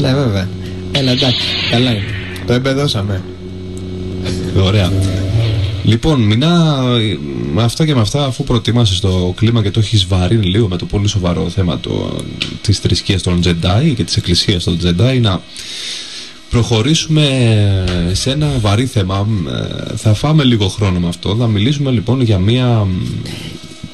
Ναι, βέβαια. Έλα, εντάξει, καλά είναι. Το εμπεδώσαμε. Ωραία. Λοιπόν, Μινά, με αυτά και με αυτά, αφού προτίμασε το κλίμα και το έχεις βαρύνει λίγο με το πολύ σοβαρό θέμα της θρησκείας των Τζεντάι και της εκκλησίας των Τζεντάι, να προχωρήσουμε σε ένα βαρύ θέμα. Ε, θα φάμε λίγο χρόνο με αυτό. Θα μιλήσουμε λοιπόν για μια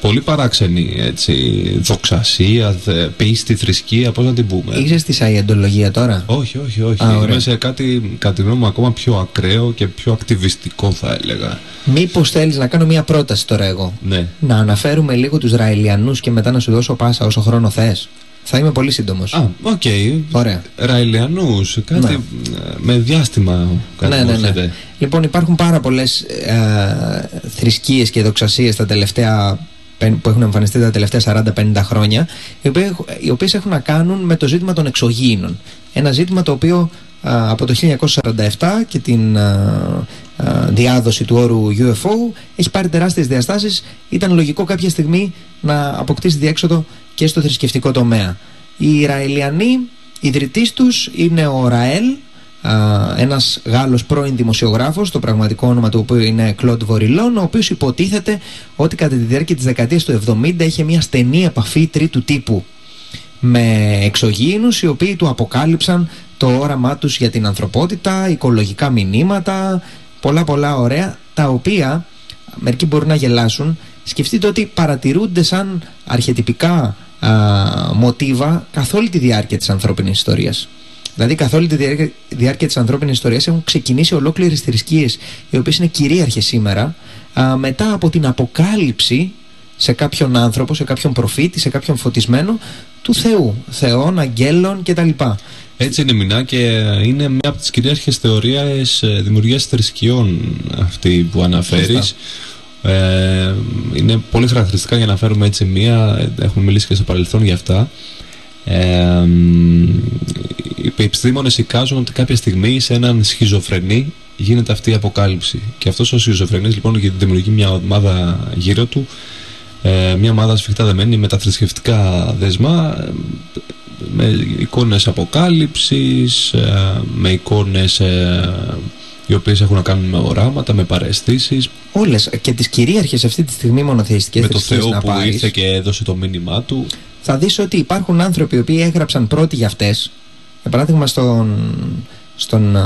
πολύ παράξενη έτσι, δοξασία, πίστη, θρησκεία, πώς να την πούμε. Είσαι στη σαϊεντολογία τώρα; Όχι, όχι, όχι. Α, Είμαι σε κάτι, κατά τη γνώμη μου, ακόμα πιο ακραίο και πιο ακτιβιστικό θα έλεγα. Μήπως θέλεις να κάνω μια πρόταση τώρα εγώ; Ναι. Να αναφέρουμε λίγο τους Ραηλιανούς και μετά να σου δώσω πάσα όσο χρόνο θες. Θα είμαι πολύ σύντομος. Α, OK. Okay. Ωραία. Ραηλιανούς, κάτι ναι. με διάστημα. Κάτι ναι, ναι, ναι. Λοιπόν, υπάρχουν πάρα πολλές ε, θρησκείες και δοξασίες τα τελευταία που έχουν εμφανιστεί τα τελευταία 40-50 χρόνια, οι οποίες έχουν να κάνουν με το ζήτημα των εξωγήινων. Ένα ζήτημα το οποίο από το 1947 και την διάδοση του όρου UFO έχει πάρει τεράστιες διαστάσεις. Ήταν λογικό κάποια στιγμή να αποκτήσει διέξοδο και στο θρησκευτικό τομέα. Οι Ισραηλιανοί ιδρυτής τους είναι ο Ραέλ, ένας Γάλλος πρώην δημοσιογράφος, το πραγματικό όνομα του οποίου είναι Κλοντ Βοριλόν, ο οποίος υποτίθεται ότι κατά τη διάρκεια της δεκαετίας του 70 είχε μια στενή επαφή τρίτου τύπου με εξωγήινους οι οποίοι του αποκάλυψαν το όραμά τους για την ανθρωπότητα, οικολογικά μηνύματα, πολλά πολλά ωραία, τα οποία μερικοί μπορούν να γελάσουν. Σκεφτείτε ότι παρατηρούνται σαν αρχιετυπικά α, μοτίβα καθ' όλη τη διάρκεια της ανθρώπινης ιστορίας. Δηλαδή, καθ' όλη τη διάρκεια, διάρκεια της ανθρώπινης ιστορίας έχουν ξεκινήσει ολόκληρες θρησκείες, οι οποίες είναι κυρίαρχες σήμερα, α, μετά από την αποκάλυψη σε κάποιον άνθρωπο, σε κάποιον προφήτη, σε κάποιον φωτισμένο του Θεού, Θεών, αγγέλων κτλ. Έτσι είναι μηνά και είναι μια από τις κυρίαρχες θεωρίες ε, δημιουργίας θρησκειών αυτή που αναφέρεις. Ε, είναι πολύ χαρακτηριστικά για να φέρουμε έτσι μία, έχουμε μιλήσει και στο παρελθόν για αυτά. Ε, οι επιστήμονες εικάζουν ότι κάποια στιγμή σε έναν σχιζοφρενή γίνεται αυτή η αποκάλυψη. Και αυτός ο σχιζοφρενής λοιπόν δημιουργεί μια ομάδα γύρω του ε, μια ομάδα σφιχτά δεμένη με τα θρησκευτικά δεσμά με εικόνες αποκάλυψης ε, με εικόνες ε, οι οποίες έχουν να κάνουν με οράματα, με παρεστήσεις. Όλες και τις κυρίαρχες αυτή τη στιγμή μονοθεϊστικές Με το Θεό που πάρεις, ήρθε και έδωσε το μήνυμά του. Θα δεις ότι υπάρχουν άνθρωποι οι οποίοι έγραψαν πρώτοι για αυτές Για παράδειγμα στον, στον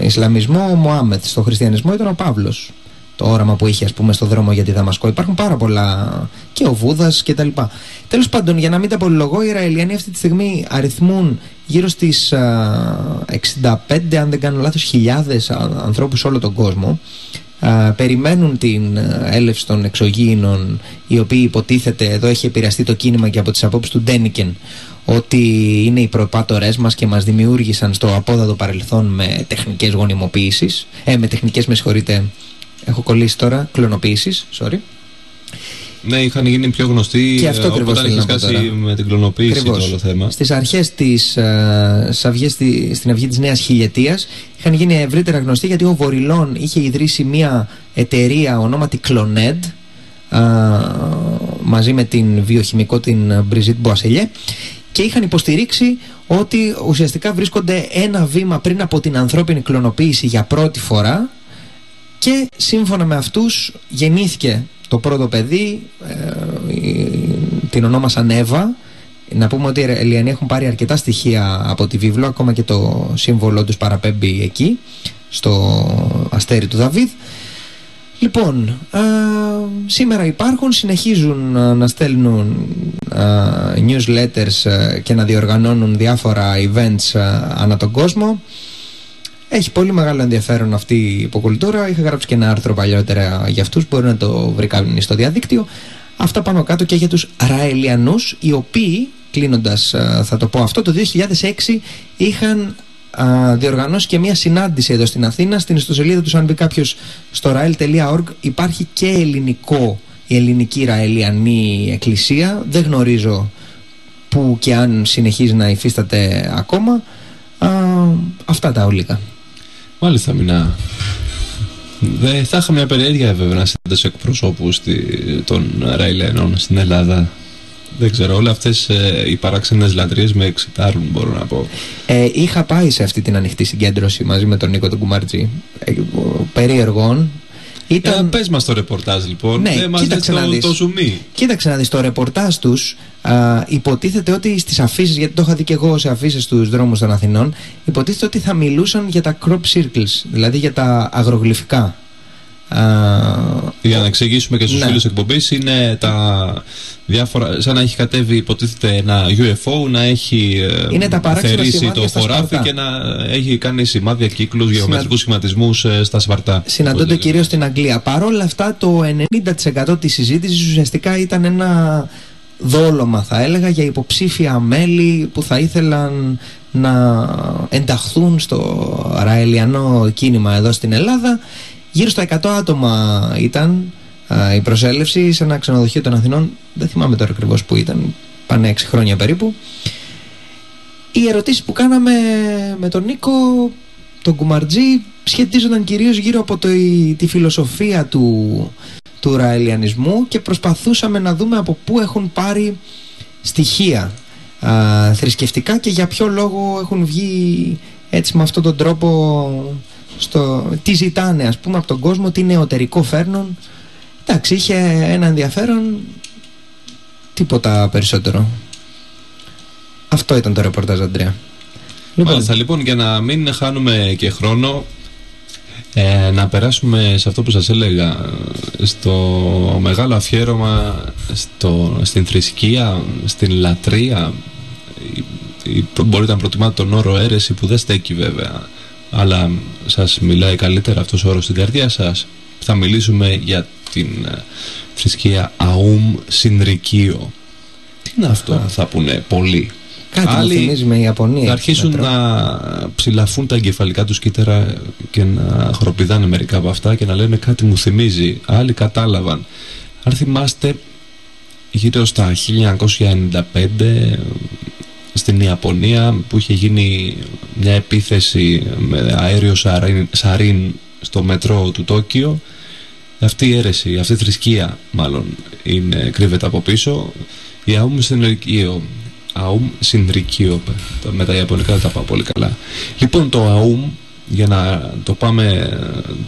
Ισλαμισμό ο Μωάμεθ, στον Χριστιανισμό ήταν ο Παύλος το όραμα που είχε ας πούμε στο δρόμο για τη Δαμασκό. Υπάρχουν πάρα πολλά και ο Βούδας και τα λοιπά. Τέλος πάντων για να μην τα πολυλογώ οι Ισραηλιανοί αυτή τη στιγμή αριθμούν γύρω στις 65 αν δεν κάνω λάθος χιλιάδες ανθρώπους σε όλο τον κόσμο. περιμένουν την έλευση των εξωγήινων οι οποίοι υποτίθεται εδώ έχει επηρεαστεί το κίνημα και από τις απόψεις του Ντένικεν ότι είναι οι προπάτορές μας και μας δημιούργησαν στο απόδατο παρελθόν με τεχνικές γονιμοποίησεις ε, με τεχνικές με συγχωρείτε Έχω κολλήσει τώρα. Κλωνοποίηση, sorry. Ναι, είχαν γίνει πιο γνωστοί και αυτό ε, όταν είχες σκάσει με την κλωνοποίηση το όλο θέμα. Στις αρχές της uh, στην αυγή της Νέας Χιλιετίας είχαν γίνει ευρύτερα γνωστοί γιατί ο Βορυλών είχε ιδρύσει μια εταιρεία ονόματι Cloned uh, μαζί με την βιοχημικό την Μπριζίτ Μποασελιέ και είχαν υποστηρίξει ότι ουσιαστικά βρίσκονται ένα βήμα πριν από την ανθρώπινη κλωνοποίηση για πρώτη φορά και σύμφωνα με αυτούς γεννήθηκε το πρώτο παιδί, ε, την ονόμασαν Εύα. Να πούμε ότι οι Ελιανοί έχουν πάρει αρκετά στοιχεία από τη βίβλο, ακόμα και το σύμβολό τους παραπέμπει εκεί, στο αστέρι του Δαβίδ. Λοιπόν, ε, σήμερα υπάρχουν, συνεχίζουν ε, να στέλνουν newsletters και να διοργανώνουν διάφορα events ανά τον κόσμο. Έχει πολύ μεγάλο ενδιαφέρον αυτή η υποκουλτούρα. Είχα γράψει και ένα άρθρο παλιότερα για αυτούς. Μπορεί να το βρει κάποιο στο διαδίκτυο. Αυτά πάνω κάτω και για τους Ραελιανούς, οι οποίοι, κλείνοντας, θα το πω αυτό, το 2006 είχαν διοργανώσει και μια συνάντηση εδώ στην Αθήνα. Στην ιστοσελίδα του, αν μπει κάποιος στο rael.org, υπάρχει και ελληνικό, η ελληνική Ραελιανή εκκλησία. Δεν γνωρίζω που και αν συνεχίζει να υφίσταται ακόμα. Α, αυτά τα ολικά. Μάλιστα, Μινά. Δεν θα είχα μια περιέργεια βέβαια να συνδέσω εκπροσώπους των Ραιλένων στην Ελλάδα. Δεν ξέρω, όλε αυτές ε, οι παράξενες λατρείες με εξητάρουν, μπορώ να πω. Ε, είχα πάει σε αυτή την ανοιχτή συγκέντρωση μαζί με τον Νίκο τον Κουμαρτζή. Ε, περίεργων. Ήταν... Ε, πες μας το ρεπορτάζ λοιπόν, ναι, δεν μας κοίταξε το, να δεις. το ζουμί. Κοίταξε να δεις, το ρεπορτάζ τους α, υποτίθεται ότι στις αφήσεις, γιατί το είχα δει και εγώ σε αφήσεις στους δρόμους των Αθηνών, υποτίθεται ότι θα μιλούσαν για τα crop circles, δηλαδή για τα αγρογλυφικά. Α, Για να εξηγήσουμε και στους Ναι. φίλους εκπομπής είναι τα διάφορα, σαν να έχει κατέβει υποτίθεται ένα UFO να έχει ε, Είναι τα παράξενα θερήσει σημάδια το στα χωράφι Σπαρτά. και να έχει κάνει σημάδια κύκλους, γεωμετρικούς σχηματισμούς ε, στα Σπαρτά. συναντώνται Οπότε, κυρίως στην Αγγλία. Παρ' όλα αυτά το 90% της συζήτησης ουσιαστικά ήταν ένα δόλωμα θα έλεγα για υποψήφια μέλη που θα ήθελαν να ενταχθούν στο ραελιανό κίνημα εδώ στην Ελλάδα. Γύρω στα 100 άτομα ήταν α, η προσέλευση σε ένα ξενοδοχείο των Αθηνών. Δεν θυμάμαι τώρα ακριβώς που ήταν, πάνε 6 χρόνια περίπου. Οι ερωτήσεις που κάναμε με τον Νίκο, τον Κουμαρτζή, σχετίζονταν κυρίως γύρω από το, η- τη φιλοσοφία του, του ραελιανισμού και προσπαθούσαμε να δούμε από πού έχουν πάρει στοιχεία α, θρησκευτικά και για ποιο λόγο έχουν βγει έτσι με αυτόν τον τρόπο στο, τι ζητάνε ας πούμε από τον κόσμο, τι νεωτερικό φέρνουν. Εντάξει είχε ένα ενδιαφέρον τίποτα περισσότερο. Αυτό ήταν το ρεπορτάζ Αντρέα. Μάλιστα, λοιπόν, για να μην χάνουμε και χρόνο, ε, να περάσουμε σε αυτό που σας έλεγα, στο μεγάλο αφιέρωμα στο, στην θρησκεία, στην λατρεία. Η- η- μπορείτε να προτιμάτε τον όρο αίρεση που δεν στέκει βέβαια, αλλά σας μιλάει καλύτερα αυτός ο όρος στην καρδιά σας. Θα μιλήσουμε για την ε, θρησκεία αούμ συνρικείο. Τι είναι αυτό, θα πούνε πολλοί. Κάτι Άλλοι μου θυμίζει με Ιαπωνία. θα αρχίσουν Μέτρο. να ψηλαφούν τα εγκεφαλικά τους κύτταρα και να χοροπηδάνε μερικά από αυτά και να λένε κάτι μου θυμίζει. Άλλοι κατάλαβαν. Αν θυμάστε γύρω στα 1995 στην Ιαπωνία που είχε γίνει μια επίθεση με αέριο σαρίν, σαρίν στο μετρό του Τόκιο. Αυτή η αίρεση, αυτή η θρησκεία μάλλον είναι, κρύβεται από πίσω. Η Αούμ Συνρικείο Αούμ Συνρικείο με τα Ιαπωνικά δεν τα πάω πολύ καλά. Λοιπόν το Αούμ για να το πάμε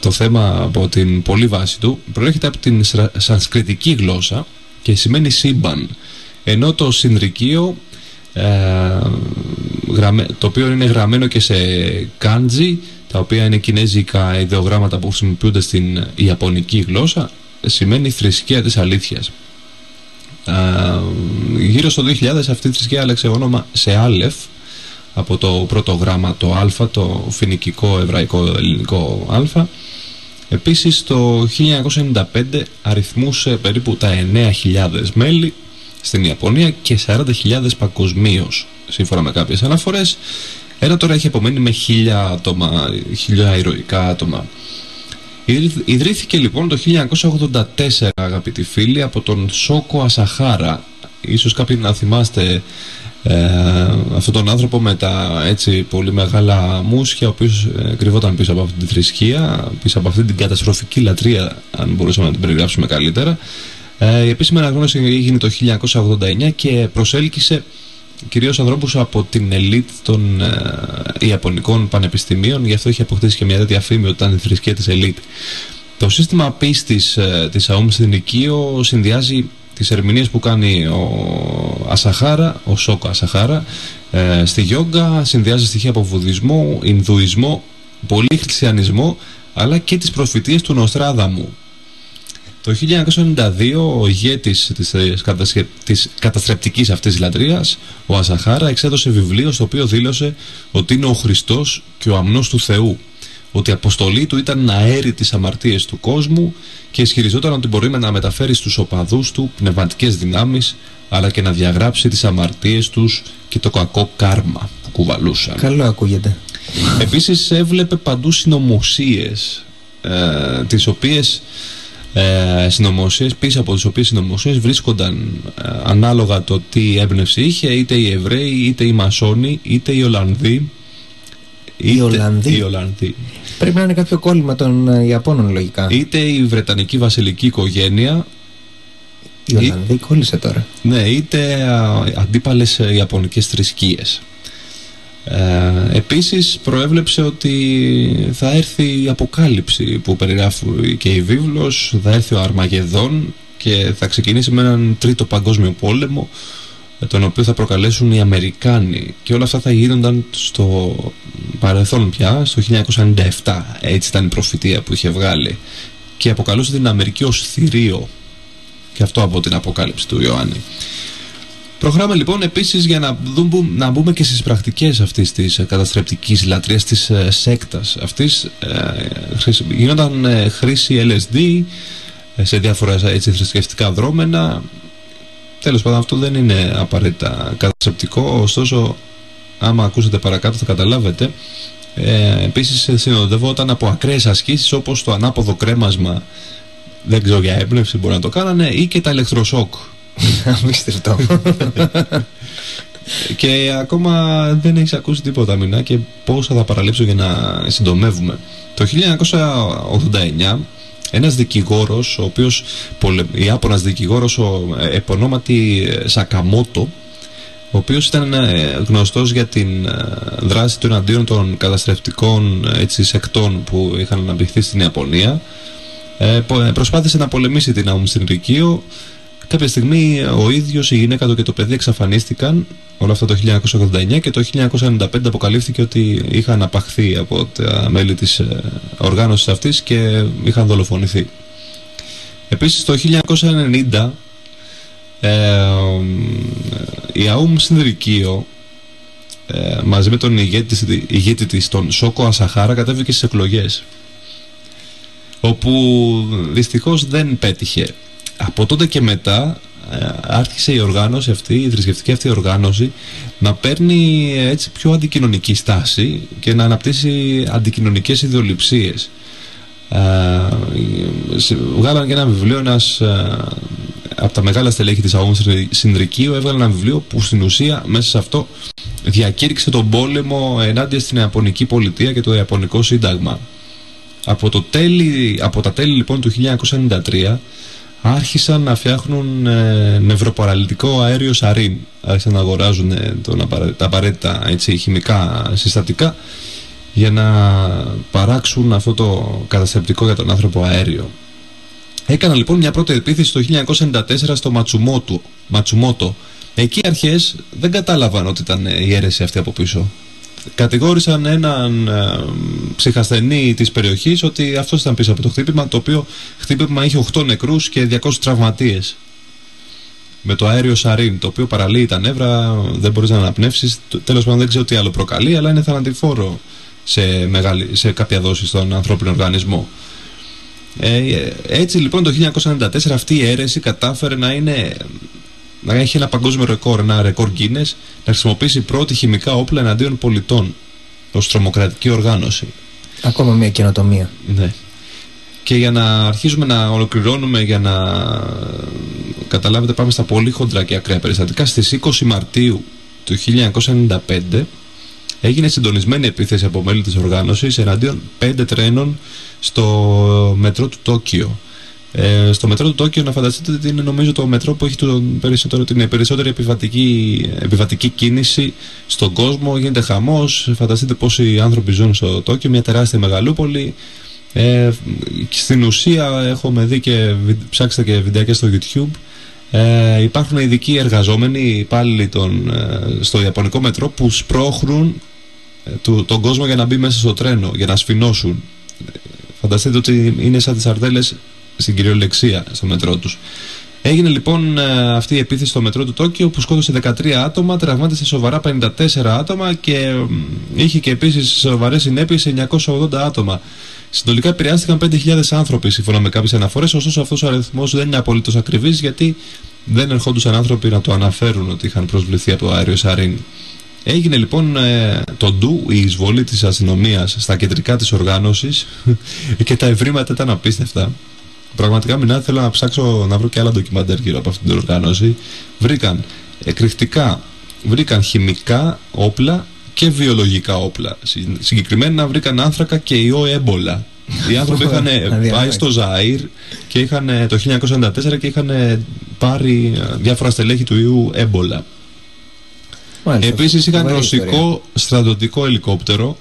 το θέμα από την πολύ βάση του προέρχεται από την σρα- σανσκριτική γλώσσα και σημαίνει σύμπαν. Ενώ το Συνρικείο ε, γραμμέ- το οποίο είναι γραμμένο και σε κάντζι τα οποία είναι κινέζικα ιδεογράμματα που χρησιμοποιούνται στην ιαπωνική γλώσσα σημαίνει θρησκεία της αλήθειας Α, γύρω στο 2000 αυτή η θρησκεία άλλαξε όνομα σε Άλεφ από το πρώτο γράμμα το Α, το φινικικό, εβραϊκό, ελληνικό Α. Επίσης το 1995 αριθμούσε περίπου τα 9.000 μέλη στην Ιαπωνία και 40.000 παγκοσμίως, σύμφωνα με κάποιες αναφορές. Ένα τώρα έχει απομείνει με 1.000 άτομα, 1.000 ηρωικά άτομα. Ιδρυ- Ιδρύθηκε λοιπόν το 1984 αγαπητοί φίλοι από τον Σόκο Ασαχάρα Ίσως κάποιοι να θυμάστε ε, αυτόν τον άνθρωπο με τα έτσι πολύ μεγάλα μουσια ο οποίος ε, κρυβόταν πίσω από αυτή τη θρησκεία πίσω από αυτή την καταστροφική λατρεία αν μπορούσαμε να την περιγράψουμε καλύτερα ε, η επίσημη αναγνώριση έγινε το 1989 και προσέλκυσε κυρίως ανθρώπους από την ελίτ των ε, Ιαπωνικών πανεπιστημίων γι' αυτό έχει αποκτήσει και μια τέτοια φήμη ότι ήταν η θρησκεία της ελίτ το σύστημα πίστης ε, της ΑΟΜ στην Οικείο συνδυάζει τις ερμηνείες που κάνει ο Ασαχάρα, ο Σόκο Ασαχάρα ε, στη γιόγκα, συνδυάζει στοιχεία από βουδισμό, Ινδουισμό, πολύ χριστιανισμό αλλά και τις προφητείες του Νοστράδαμου. Το 1992 ο ηγέτης της, ε, κατασκε- της καταστρεπτικής αυτής λατρείας, ο Ασαχάρα, εξέδωσε βιβλίο στο οποίο δήλωσε ότι είναι ο Χριστός και ο αμνός του Θεού ότι η αποστολή του ήταν να αέρει τις αμαρτίες του κόσμου και ισχυριζόταν ότι μπορεί να μεταφέρει στους οπαδούς του πνευματικές δυνάμεις αλλά και να διαγράψει τις αμαρτίες τους και το κακό κάρμα που κουβαλούσαν. Καλό ακούγεται. Επίσης έβλεπε παντού συνωμοσίες ε, τις οποίες ε, συνωμοσίες, πίσω από τις οποίες συνωμοσίες βρίσκονταν ε, ανάλογα το τι έμπνευση είχε είτε οι Εβραίοι, είτε οι Μασόνοι, είτε οι Ολλανδοί είτε Ολλανδοί. οι Ολλανδοί. Πρέπει να είναι κάποιο κόλλημα των ε, Ιαπώνων λογικά. είτε η Βρετανική βασιλική οικογένεια Η Η Ολλανδία κόλλησε τώρα. Ναι, είτε αντίπαλες Ιαπωνικές θρησκείες. Ε, επίσης προέβλεψε ότι θα έρθει η αποκάλυψη που περιγράφει και η βίβλος, θα έρθει ο Αρμαγεδόν και θα ξεκινήσει με έναν τρίτο παγκόσμιο πόλεμο τον οποίο θα προκαλέσουν οι Αμερικάνοι. Και όλα αυτά θα γίνονταν στο παρελθόν πια, στο 1997 έτσι ήταν η προφητεία που είχε βγάλει. Και αποκαλούσε την Αμερική ως θηρίο. Και αυτό από την αποκάλυψη του Ιωάννη Προχωράμε λοιπόν επίσης για να, δούμε, να μπούμε και στις πρακτικές αυτής της καταστρεπτικής λατρείας της ε, σέκτας αυτής ε, γίνονταν ε, χρήση LSD ε, σε διάφορα έτσι, θρησκευτικά δρόμενα. Τέλος πάντων αυτό δεν είναι απαραίτητα καταστρεπτικό. Ωστόσο άμα ακούσετε παρακάτω θα καταλάβετε. Ε, επίσης συνοδευόταν από ακραίες ασκήσεις όπως το ανάποδο κρέμασμα δεν ξέρω για έμπνευση μπορεί να το κάνανε ή και τα ηλεκτροσόκ Αμύστηρτο. και ακόμα δεν έχεις ακούσει τίποτα μηνά και πόσα θα παραλείψω για να συντομεύουμε. Το 1989 ένας δικηγόρος, ο οποίος, Ιάπωνας δικηγόρος, ο επωνόματι Σακαμότο, ο οποίος ήταν ε, γνωστός για την ε, δράση του εναντίον των καταστρεφτικών έτσι, σεκτών που είχαν αναπτυχθεί στην Ιαπωνία, ε, προσπάθησε να πολεμήσει την Αούμ στην Ρικίο Κάποια στιγμή ο ίδιος, η γυναίκα του και το παιδί εξαφανίστηκαν όλα αυτά το 1989 και το 1995 αποκαλύφθηκε ότι είχαν απαχθεί από τα μέλη της ε, οργάνωσης αυτής και είχαν δολοφονηθεί. Επίσης το 1990 ε, η ΑΟΜ Συνδρικείο ε, μαζί με τον ηγέτη, ηγέτη της τον Σόκο Ασαχάρα κατέβηκε στις εκλογές όπου δυστυχώς δεν πέτυχε από τότε και μετά ε, άρχισε η οργάνωση αυτή, η θρησκευτική αυτή οργάνωση να παίρνει έτσι πιο αντικοινωνική στάση και να αναπτύσσει αντικοινωνικές ιδεολειψίες. Ε, βγάλαν και ένα βιβλίο ένας ε, από τα μεγάλα στελέχη της αγώνας Συνδρικίου έβγαλε ένα βιβλίο που στην ουσία μέσα σε αυτό διακήρυξε τον πόλεμο ενάντια στην Ιαπωνική πολιτεία και το Ιαπωνικό Σύνταγμα. Από, το τέλη, από τα τέλη λοιπόν του 1993 άρχισαν να φτιάχνουν ε, νευροπαραλυτικό αέριο σαρίν. Άρχισαν να αγοράζουν ε, τον, τα απαραίτητα έτσι, χημικά συστατικά για να παράξουν αυτό το καταστρεπτικό για τον άνθρωπο αέριο. Έκανα λοιπόν μια πρώτη επίθεση το 1994 στο Ματσουμότο. Ματσουμότο. Εκεί αρχές δεν κατάλαβαν ότι ήταν η αίρεση αυτή από πίσω κατηγόρησαν έναν ε, ψυχασθενή της περιοχής ότι αυτός ήταν πίσω από το χτύπημα το οποίο χτύπημα είχε 8 νεκρούς και 200 τραυματίες. Με το αέριο σαρίν το οποίο παραλύει τα νεύρα δεν μπορείς να αναπνεύσεις τέλος πάντων δεν ξέρω τι άλλο προκαλεί αλλά είναι θανατηφόρο σε, μεγάλη, σε κάποια δόση στον ανθρώπινο οργανισμό. Ε, έτσι λοιπόν το 1994 αυτή η αίρεση κατάφερε να είναι να έχει ένα παγκόσμιο ρεκόρ, ένα ρεκόρ Guinness, να χρησιμοποιήσει πρώτη χημικά όπλα εναντίον πολιτών ως τρομοκρατική οργάνωση. Ακόμα μια καινοτομία. Ναι. Και για να αρχίσουμε να ολοκληρώνουμε, για να καταλάβετε πάμε στα πολύ χοντρά και ακραία περιστατικά, στις 20 Μαρτίου του 1995 έγινε συντονισμένη επίθεση από μέλη της οργάνωσης εναντίον πέντε τρένων στο μετρό του Τόκιο ε, στο μετρό του Τόκιο να φανταστείτε ότι είναι νομίζω το μετρό που έχει τον περισσότερο, την περισσότερη επιβατική, επιβατική κίνηση στον κόσμο. Γίνεται χαμός, φανταστείτε πόσοι άνθρωποι ζουν στο Τόκιο, μια τεράστια μεγαλούπολη. Ε, στην ουσία έχουμε δει και ψάξτε και βιντεάκια στο YouTube. Ε, υπάρχουν ειδικοί εργαζόμενοι υπάλληλοι τον, ε, στο Ιαπωνικό μετρό που σπρώχνουν ε, τον κόσμο για να μπει μέσα στο τρένο, για να σφινώσουν. Φανταστείτε ότι είναι σαν τις αρδέλες στην κυριολεξία στο μετρό τους. Έγινε λοιπόν ε, αυτή η επίθεση στο μετρό του Τόκιο που σκότωσε 13 άτομα, τραυμάτισε σοβαρά 54 άτομα και είχε και επίσης σοβαρές συνέπειες σε 980 άτομα. Συνολικά επηρεάστηκαν 5.000 άνθρωποι σύμφωνα με κάποιες αναφορές, ωστόσο αυτός ο αριθμός δεν είναι απολύτως ακριβής γιατί δεν ερχόντουσαν άνθρωποι να το αναφέρουν ότι είχαν προσβληθεί από το αέριο Σαρίν. Έγινε λοιπόν ε, το ντου, η εισβολή της αστυνομίας στα κεντρικά της οργάνωσης και τα ευρήματα ήταν απίστευτα. Πραγματικά μην θέλω να ψάξω να βρω και άλλα ντοκιμαντέρ γύρω από αυτή την οργάνωση. Βρήκαν εκρηκτικά, βρήκαν χημικά όπλα και βιολογικά όπλα. Συγκεκριμένα βρήκαν άνθρακα και ιό έμπολα. Οι άνθρωποι είχαν πάει στο Ζαΐρ και είχαν το 1994 και είχαν πάρει διάφορα στελέχη του ιού έμπολα. Επίσης είχαν ρωσικό στρατιωτικό ελικόπτερο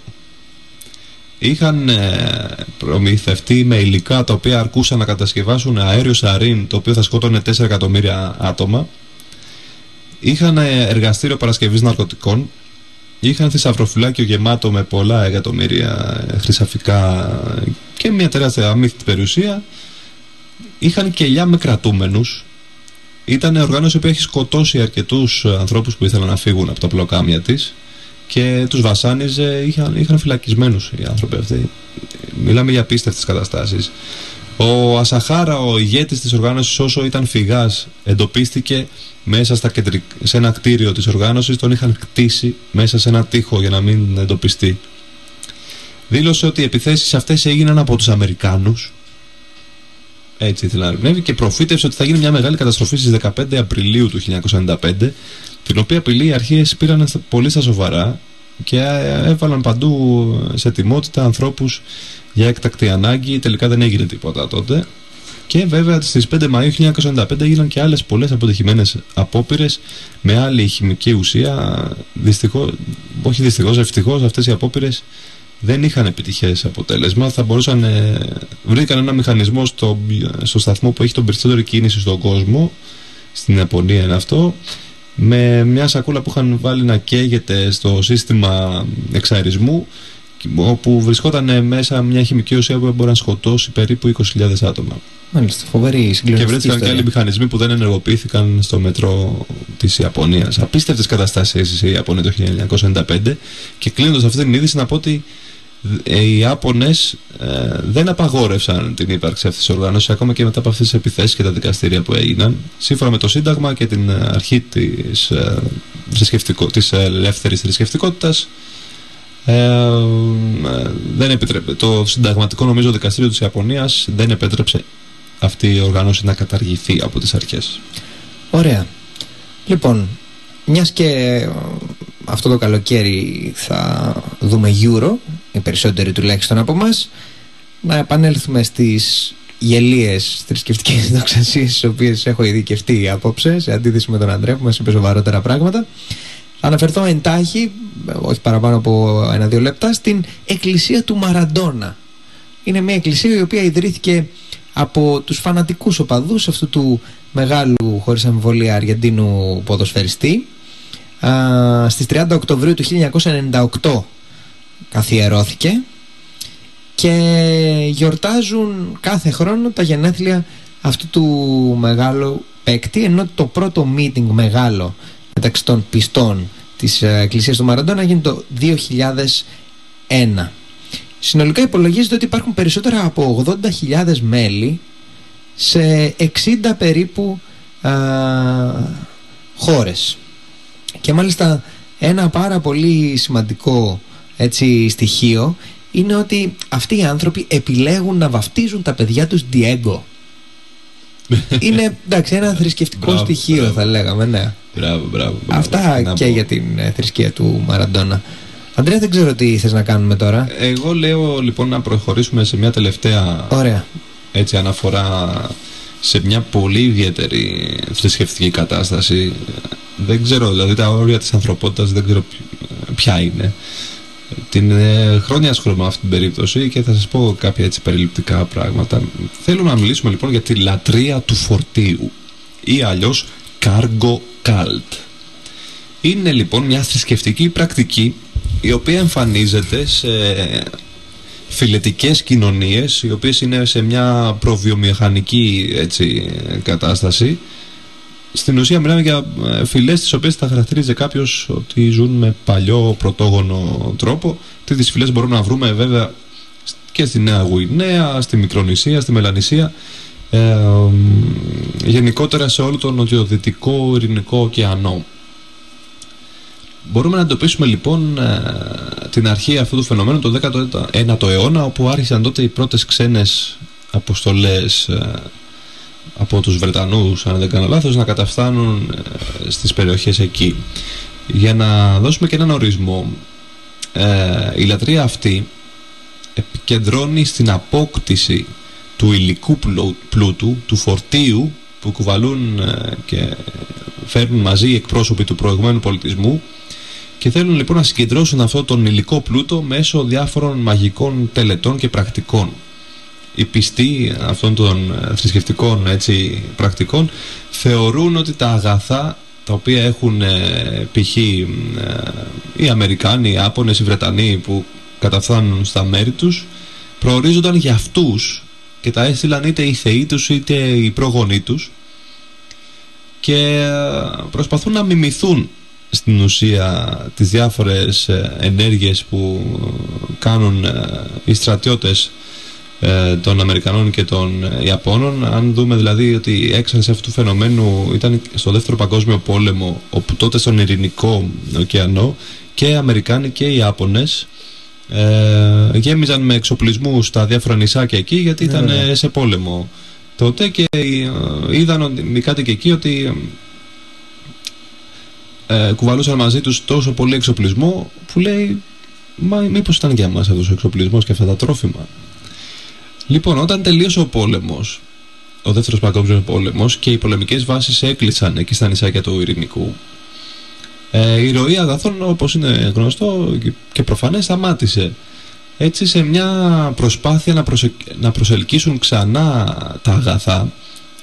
είχαν προμηθευτεί με υλικά τα οποία αρκούσαν να κατασκευάσουν αέριο σαρίν το οποίο θα σκότωνε 4 εκατομμύρια άτομα. Είχαν εργαστήριο παρασκευής ναρκωτικών. Είχαν θησαυροφυλάκιο γεμάτο με πολλά εκατομμύρια χρυσαφικά και μια τεράστια αμύθιτη περιουσία. Είχαν κελιά με κρατούμενους. Ήταν οργάνωση που έχει σκοτώσει αρκετούς ανθρώπους που ήθελαν να φύγουν από τα πλοκάμια της και τους βασάνιζε, είχαν, είχαν φυλακισμένους οι άνθρωποι αυτοί. Μιλάμε για απίστευτες καταστάσεις. Ο Ασαχάρα, ο ηγέτης της οργάνωσης όσο ήταν φυγάς εντοπίστηκε μέσα στα σε ένα κτίριο της οργάνωσης τον είχαν κτίσει μέσα σε ένα τείχο για να μην εντοπιστεί. Δήλωσε ότι οι επιθέσεις αυτές έγιναν από τους Αμερικάνους έτσι ήθελε να ερμηνεύει και προφήτευσε ότι θα γίνει μια μεγάλη καταστροφή στις 15 Απριλίου του 1995 την οποία απειλή οι αρχές πήραν πολύ στα σοβαρά και έβαλαν παντού σε τιμότητα ανθρώπους για έκτακτη ανάγκη. Τελικά δεν έγινε τίποτα τότε. Και βέβαια στις 5 Μαΐου 1995 έγιναν και άλλες πολλές αποτυχημένες απόπειρες με άλλη χημική ουσία. Δυστυχώς, όχι δυστυχώς, ευτυχώς αυτές οι απόπειρες δεν είχαν επιτυχές αποτέλεσμα θα μπορούσαν, ε, βρήκαν ένα μηχανισμό στο, στο σταθμό που έχει τον περισσότερη κίνηση στον κόσμο στην Ιαπωνία είναι αυτό με μια σακούλα που είχαν βάλει να καίγεται στο σύστημα εξαρισμού όπου βρισκόταν μέσα μια χημική ουσία που μπορεί να σκοτώσει περίπου 20.000 άτομα. Μάλιστα, φοβερή Και βρέθηκαν και άλλοι μηχανισμοί που δεν ενεργοποιήθηκαν στο μετρό της Ιαπωνίας. Απίστευτες καταστάσεις έζησε η Ιαπωνία το 1995. Και κλείνοντας αυτή την είδηση, να πω ότι ε, οι Ιάπωνες ε, δεν απαγόρευσαν την ύπαρξη αυτής της οργάνωσης ακόμα και μετά από αυτές τις επιθέσεις και τα δικαστήρια που έγιναν σύμφωνα με το Σύνταγμα και την αρχή της, ε, της ελεύθερης θρησκευτικότητας ε, δεν επιτρέπε. Το συνταγματικό νομίζω δικαστήριο της Ιαπωνίας δεν επέτρεψε αυτή η οργάνωση να καταργηθεί από τις αρχές. Ωραία. Λοιπόν, μιας και αυτό το καλοκαίρι θα δούμε Euro, οι περισσότεροι τουλάχιστον από εμάς, να επανέλθουμε στις γελίες θρησκευτικές δοξασίες τις οποίες έχω ειδικευτεί απόψε σε αντίθεση με τον Αντρέ που μας είπε σοβαρότερα πράγματα. Αναφερθώ εντάχει όχι παραπάνω από ένα-δύο λεπτά στην εκκλησία του Μαραντόνα. Είναι μια εκκλησία η οποία ιδρύθηκε από τους φανατικούς οπαδούς αυτού του μεγάλου χωρίς αμφιβολία Αργεντίνου ποδοσφαιριστή α, στις 30 Οκτωβρίου του 1998 καθιερώθηκε και γιορτάζουν κάθε χρόνο τα γενέθλια αυτού του μεγάλου παίκτη ενώ το πρώτο meeting μεγάλο μεταξύ των πιστών της ε, Εκκλησίας του Μαραντώνα γίνει το 2001 συνολικά υπολογίζεται ότι υπάρχουν περισσότερα από 80.000 μέλη σε 60 περίπου α, χώρες. Και μάλιστα ένα πάρα πολύ σημαντικό έτσι, στοιχείο είναι ότι αυτοί οι άνθρωποι επιλέγουν να βαφτίζουν τα παιδιά τους Diego. είναι εντάξει, ένα θρησκευτικό στοιχείο θα λέγαμε, ναι. Μπράβο, μπράβο, Αυτά και για την ε, θρησκεία του Μαραντόνα. Αντρέα, δεν ξέρω τι θες να κάνουμε τώρα. Εγώ λέω λοιπόν να προχωρήσουμε σε μια τελευταία Ωραία. Έτσι, αναφορά σε μια πολύ ιδιαίτερη θρησκευτική κατάσταση. Δεν ξέρω, δηλαδή τα όρια της ανθρωπότητας δεν ξέρω ποια είναι. Την ε, χρόνια ασχολούμαι με αυτή την περίπτωση και θα σας πω κάποια έτσι περιληπτικά πράγματα. Θέλω να μιλήσουμε λοιπόν για τη λατρεία του φορτίου ή αλλιώς cargo cult. Είναι λοιπόν μια θρησκευτική πρακτική η οποία εμφανίζεται σε φιλετικές κοινωνίες οι οποίες είναι σε μια προβιομηχανική έτσι, κατάσταση στην ουσία μιλάμε για ε, φυλές τις οποίες θα χαρακτηρίζει κάποιος ότι ζουν με παλιό πρωτόγονο τρόπο. Τέτοιες φυλές μπορούμε να βρούμε βέβαια και στη Νέα Γουινέα, στη Μικρονησία, στη Μελανησία ε, γενικότερα σε όλο τον νοτιοδυτικό ειρηνικό ωκεανό. Μπορούμε να εντοπίσουμε λοιπόν ε, την αρχή αυτού του φαινομένου το 19ο αιώνα όπου άρχισαν τότε οι πρώτες ξένες αποστολές ε, από τους Βρετανούς αν δεν κάνω λάθος να καταφθάνουν ε, στις περιοχές εκεί. Για να δώσουμε και έναν ορισμό η λατρεία αυτή επικεντρώνει στην απόκτηση του υλικού πλούτου, του φορτίου που κουβαλούν ε, και φέρνουν μαζί οι εκπρόσωποι του προηγουμένου πολιτισμού και θέλουν λοιπόν να συγκεντρώσουν αυτό τον υλικό πλούτο μέσω διάφορων μαγικών τελετών και πρακτικών. Οι πιστοί αυτών των ε, θρησκευτικών έτσι, πρακτικών θεωρούν ότι τα αγαθά τα οποία έχουν ε, π.χ. οι Αμερικάνοι, οι Άπωνες, οι Βρετανοί που καταφθάνουν στα μέρη τους προορίζονταν για αυτούς και τα έστειλαν είτε οι θεοί τους είτε οι προγονείς τους και ε, προσπαθούν να μιμηθούν στην ουσία τις διάφορες ε, ενέργειες που κάνουν ε, οι στρατιώτες των Αμερικανών και των Ιαπώνων. Αν δούμε δηλαδή ότι έξαρση αυτού του φαινομένου ήταν στο δεύτερο παγκόσμιο πόλεμο όπου τότε στον Ειρηνικό ωκεανό και οι Αμερικάνοι και οι Ιάπωνες ε, γέμιζαν με εξοπλισμού στα διάφορα νησάκια εκεί γιατί ναι, ήταν σε πόλεμο. Τότε και ε, είδαν οι κάτοικοι εκεί ότι ε, κουβαλούσαν μαζί τους τόσο πολύ εξοπλισμό που λέει μα μήπως ήταν για μας αυτός ο εξοπλισμός και αυτά τα τρόφιμα λοιπόν όταν τελείωσε ο πόλεμος ο δεύτερος παγκόσμιος πόλεμος και οι πολεμικές βάσεις έκλεισαν εκεί στα νησάκια του Ειρηνικού ε, η ροή αγαθών όπως είναι γνωστό και προφανές σταμάτησε έτσι σε μια προσπάθεια να, να προσελκύσουν ξανά τα αγαθά.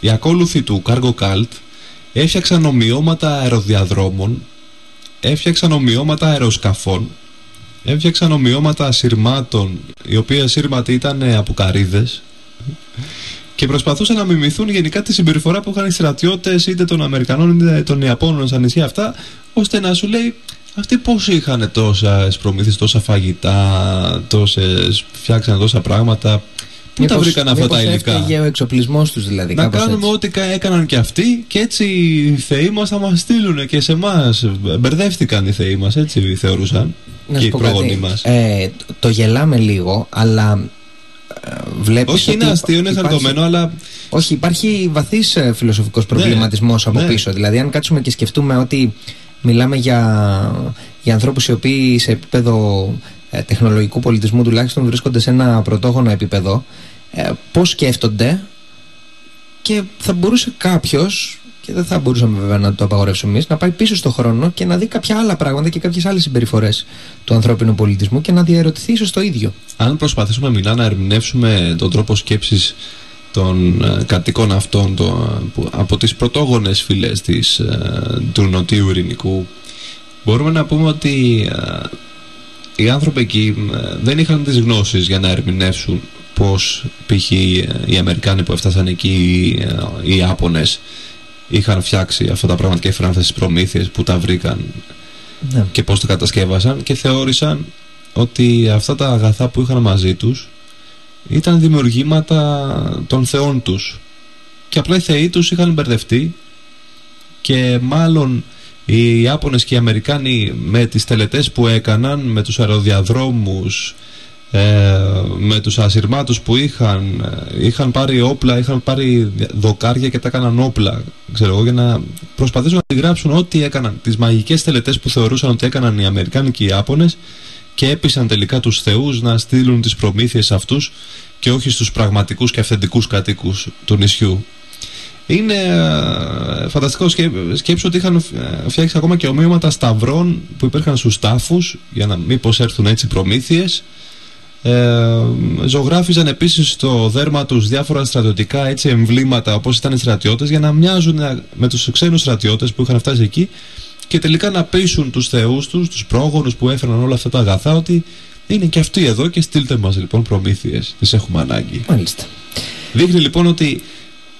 Οι ακόλουθοι του Cargo Cult έφτιαξαν ομοιώματα αεροδιαδρόμων έφτιαξαν ομοιώματα αεροσκαφών έφτιαξαν ομοιώματα ασυρμάτων οι οποίοι ασύρματοι ήταν από καρύδες και προσπαθούσαν να μιμηθούν γενικά τη συμπεριφορά που είχαν οι στρατιώτες είτε των Αμερικανών είτε των Ιαπώνων στα νησιά αυτά, ώστε να σου λέει αυτοί πώς είχαν τόσα προμήθειες, τόσα φαγητά, τόσες. φτιάξαν τόσα πράγματα. Πού τα βρήκαν αυτά τα υλικά; Έφυγε ο εξοπλισμός τους δηλαδή. Να κάνουμε ό,τι έκαναν και αυτοί και έτσι οι θεοί μας θα μας στείλουν και σε εμά. Μπερδεύτηκαν οι θεοί μας, έτσι θεωρούσαν. Να και οι πρόγονοι μας. Ε, το γελάμε λίγο, αλλά βλέπεις Όχι είναι αστείο, είναι χαρτωμένο, αλλά... Όχι, υπάρχει βαθύς ε, φιλοσοφικός ναι. προβληματισμός από ναι. πίσω. Δηλαδή, αν κάτσουμε και σκεφτούμε ότι μιλάμε για, για ανθρώπους οι οποίοι σε επίπεδο ε, τεχνολογικού πολιτισμού τουλάχιστον βρίσκονται σε ένα πρωτόγωνο επίπεδο, ε, πώς σκέφτονται και θα μπορούσε κάποιος και δεν θα μπορούσαμε βέβαια να το απαγορεύσουμε εμείς, να πάει πίσω στον χρόνο και να δει κάποια άλλα πράγματα και κάποιες άλλες συμπεριφορές του ανθρώπινου πολιτισμού και να διαρωτηθεί ίσως το ίδιο. Αν προσπαθήσουμε μιλά να ερμηνεύσουμε τον τρόπο σκέψης των ε, κατοίκων αυτών το, που, από τις πρωτόγονες φυλές της, ε, του Νοτιού Ειρηνικού μπορούμε να πούμε ότι ε, οι άνθρωποι εκεί δεν είχαν τις γνώσεις για να ερμηνεύσουν πως π.χ. οι Αμερικάνοι που έφτασαν εκεί οι Ιάπωνες είχαν φτιάξει αυτά τα πράγματα και έφεραν αυτές τις προμήθειες που τα βρήκαν ναι. και πώς το κατασκεύασαν και θεώρησαν ότι αυτά τα αγαθά που είχαν μαζί τους ήταν δημιουργήματα των θεών τους και απλά οι θεοί τους είχαν μπερδευτεί και μάλλον οι Ιάπωνες και οι Αμερικάνοι με τις τελετές που έκαναν με τους αεροδιαδρόμους ε, με τους ασυρμάτους που είχαν ε, είχαν πάρει όπλα, είχαν πάρει δοκάρια και τα έκαναν όπλα ξέρω εγώ, για να προσπαθήσουν να αντιγράψουν ό,τι έκαναν τις μαγικές τελετές που θεωρούσαν ότι έκαναν οι Αμερικάνοι και οι Ιάπωνες και έπεισαν τελικά τους θεούς να στείλουν τις προμήθειες αυτούς και όχι στους πραγματικούς και αυθεντικούς κατοίκους του νησιού. Είναι ε, φανταστικό σκέψου ότι είχαν φτιάξει ακόμα και ομοίωματα σταυρών που υπήρχαν στους τάφους για να μήπως έρθουν έτσι προμήθειες ε, ζωγράφιζαν επίσης στο δέρμα τους διάφορα στρατιωτικά έτσι, εμβλήματα όπως ήταν οι στρατιώτες για να μοιάζουν με τους ξένους στρατιώτες που είχαν φτάσει εκεί και τελικά να πείσουν τους θεούς τους, τους πρόγονους που έφεραν όλα αυτά τα αγαθά ότι είναι και αυτοί εδώ και στείλτε μας λοιπόν προμήθειες, τις έχουμε ανάγκη. Μάλιστα. Δείχνει λοιπόν ότι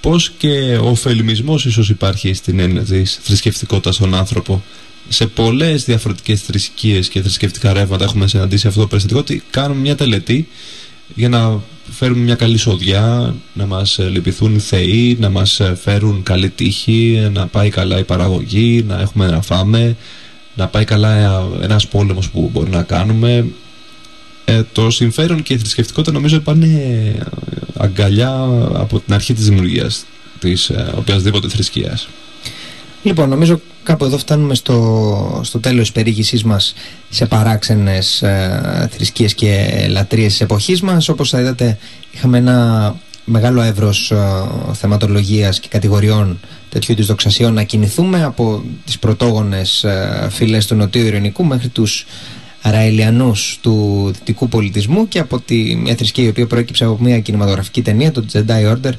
πως και ο ωφελημισμός ίσως υπάρχει στην έννοια της θρησκευτικότητας στον άνθρωπο σε πολλές διαφορετικές θρησκείες και θρησκευτικά ρεύματα έχουμε συναντήσει αυτό το περιστατικό ότι κάνουμε μια τελετή για να φέρουμε μια καλή σοδιά, να μας λυπηθούν οι θεοί, να μας φέρουν καλή τύχη, να πάει καλά η παραγωγή, να έχουμε να φάμε, να πάει καλά ένας πόλεμος που μπορεί να κάνουμε. Ε, το συμφέρον και η θρησκευτικότητα νομίζω πάνε αγκαλιά από την αρχή της δημιουργίας της ε, οποιασδήποτε θρησκείας. Λοιπόν, νομίζω κάπου εδώ φτάνουμε στο, στο τέλος της περιήγησής μας σε παράξενες ε, θρησκείες και λατρείες της εποχής μας. Όπως θα είδατε είχαμε ένα μεγάλο εύρος ε, θεματολογίας και κατηγοριών τέτοιου είδους δοξασιών να κινηθούμε από τις πρωτόγονες ε, φυλές του Νοτιού Ειρηνικού μέχρι τους Ραελιανούς του δυτικού πολιτισμού και από τη μια θρησκεία η οποία προέκυψε από μια κινηματογραφική ταινία, το Jedi Order,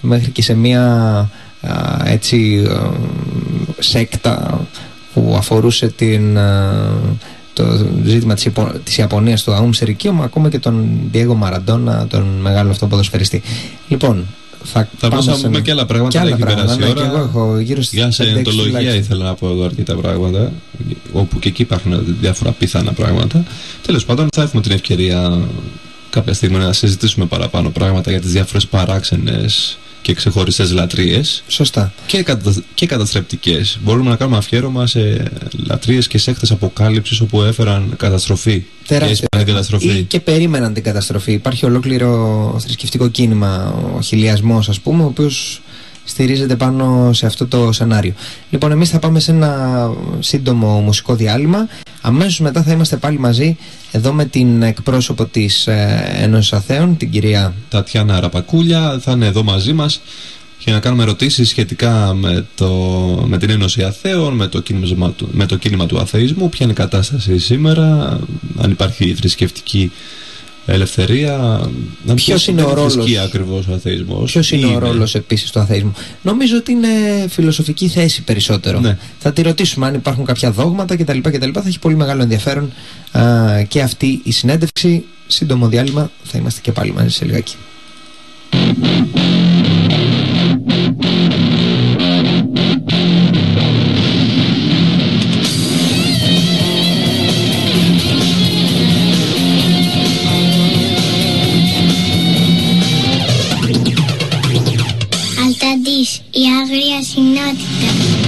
μέχρι και σε μια έτσι σέκτα που αφορούσε την, το ζήτημα της, Ιαπω, της Ιαπωνίας του Αούμ Σερικίου ακόμα και τον Διέγο Μαραντόνα τον μεγάλο αυτό ποδοσφαιριστή λοιπόν θα, θα πάμε να πούμε και άλλα πράγματα και άλλα έχει πράγματα, περάσει ναι, ώρα. και εγώ έχω γύρω στις Για σε 5-6 εντολογία τουλάχιστον. ήθελα να πω εδώ αρκετά πράγματα όπου και εκεί υπάρχουν διάφορα πιθανά πράγματα τέλος πάντων θα έχουμε την ευκαιρία κάποια στιγμή να συζητήσουμε παραπάνω πράγματα για τις διάφορες παράξενες και ξεχωριστές λατρείες Σωστά. και, κατα... και καταστρεπτικές. Μπορούμε να κάνουμε αφιέρωμα σε λατρείες και σέκτες αποκάλυψης όπου έφεραν καταστροφή. Και Τεράστια. έσπανε την καταστροφή. Ή και περίμεναν την καταστροφή. Υπάρχει ολόκληρο θρησκευτικό κίνημα, ο χιλιασμός ας πούμε, ο οποίος στηρίζεται πάνω σε αυτό το σενάριο. Λοιπόν, εμείς θα πάμε σε ένα σύντομο μουσικό διάλειμμα. Αμέσως μετά θα είμαστε πάλι μαζί εδώ με την εκπρόσωπο της ε, Ένωσης Αθέων, την κυρία Τατιάνα Ραπακούλια. Θα είναι εδώ μαζί μας για να κάνουμε ερωτήσεις σχετικά με, το, με την Ένωση Αθέων, με το, κίνημα, του- με το κίνημα του αθεϊσμού, ποια είναι η κατάσταση σήμερα, αν υπάρχει θρησκευτική ελευθερία. να Ποιος πώς είναι ο δεν ρόλος- θρησκεία ακριβώς ο αθεϊσμός. Ποιος είναι, Τι ο ρόλος επίσης του αθεϊσμού; Νομίζω ότι είναι φιλοσοφική θέση περισσότερο. Ναι. Θα τη ρωτήσουμε αν υπάρχουν κάποια δόγματα κτλ. κτλ. Θα έχει πολύ μεγάλο ενδιαφέρον α, και αυτή η συνέντευξη. Σύντομο διάλειμμα. Θα είμαστε και πάλι μαζί σε λιγάκι. Αλταντής, η άγρια συνότητα.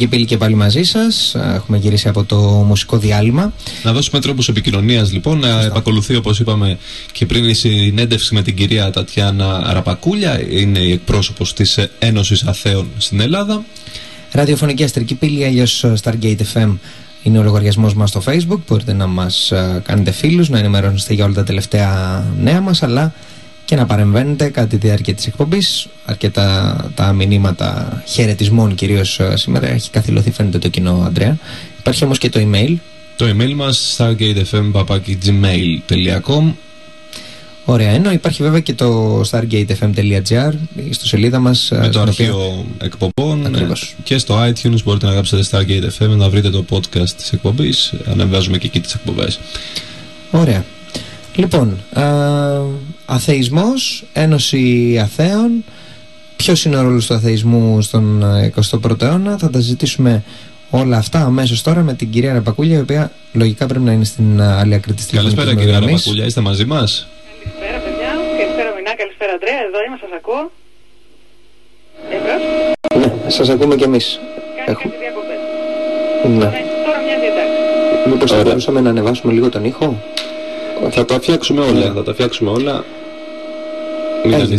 Λοιπόν, α, Αστρική Πύλη και πάλι μαζί σας. Έχουμε γυρίσει από το μουσικό διάλειμμα. Να δώσουμε τρόπους επικοινωνίας λοιπόν. Να επακολουθεί όπως είπαμε και πριν η συνέντευξη με την κυρία Τατιάνα Αραπακούλια. Είναι η εκπρόσωπος της Ένωσης Αθέων στην Ελλάδα. Ραδιοφωνική Αστρική Πύλη, αλλιώς Stargate FM. Είναι ο λογαριασμός μας στο Facebook. Μπορείτε να μας κάνετε φίλους, να ενημερώνεστε για όλα τα τελευταία νέα μας, αλλά και να παρεμβαίνετε κατά τη διάρκεια της εκπομπής. Αρκετά τα μηνύματα χαιρετισμών κυρίως σήμερα έχει καθυλωθεί, φαίνεται το κοινό, Αντρέα. Υπάρχει όμως και το email. Το email μας stargatefm.gmail.com Ωραία, ενώ υπάρχει βέβαια και το stargatefm.gr στο σελίδα μας με το στην αρχείο οποία- εκπομπών Ακριβώς. και στο iTunes μπορείτε να γράψετε Stargate FM να βρείτε το podcast της εκπομπής ανεβάζουμε και εκεί τις εκπομπές Ωραία. Λοιπόν, α, αθεϊσμός, Ένωση Αθέων. Ποιος είναι ο ρόλος του αθεϊσμού στον α, 21ο αιώνα; Θα τα ζητήσουμε όλα αυτά αμέσως τώρα με την κυρία Ραπακούλια, η οποία λογικά πρέπει να είναι στην α, άλλη άκρη της Καλησπέρα τηλεφωνικής κυρία γραμμής. Ραπακούλια, είστε μαζί μας; Καλησπέρα, παιδιά. Καλησπέρα, Μινά. Καλησπέρα, Αντρέα. Εδώ είμαι, σας ακούω. Εμπρός. Ναι, σας ακούμε κι εμείς. Κάνει Έχω- κάτι διακοπές. Ναι. Τώρα μοιάζει εντάξει. Μήπως θα Ωραία. μπορούσαμε να ανεβάσουμε λίγο τον ήχο; Θα τα φτιάξουμε όλα, θα τα φτιάξουμε όλα μην Έγινε.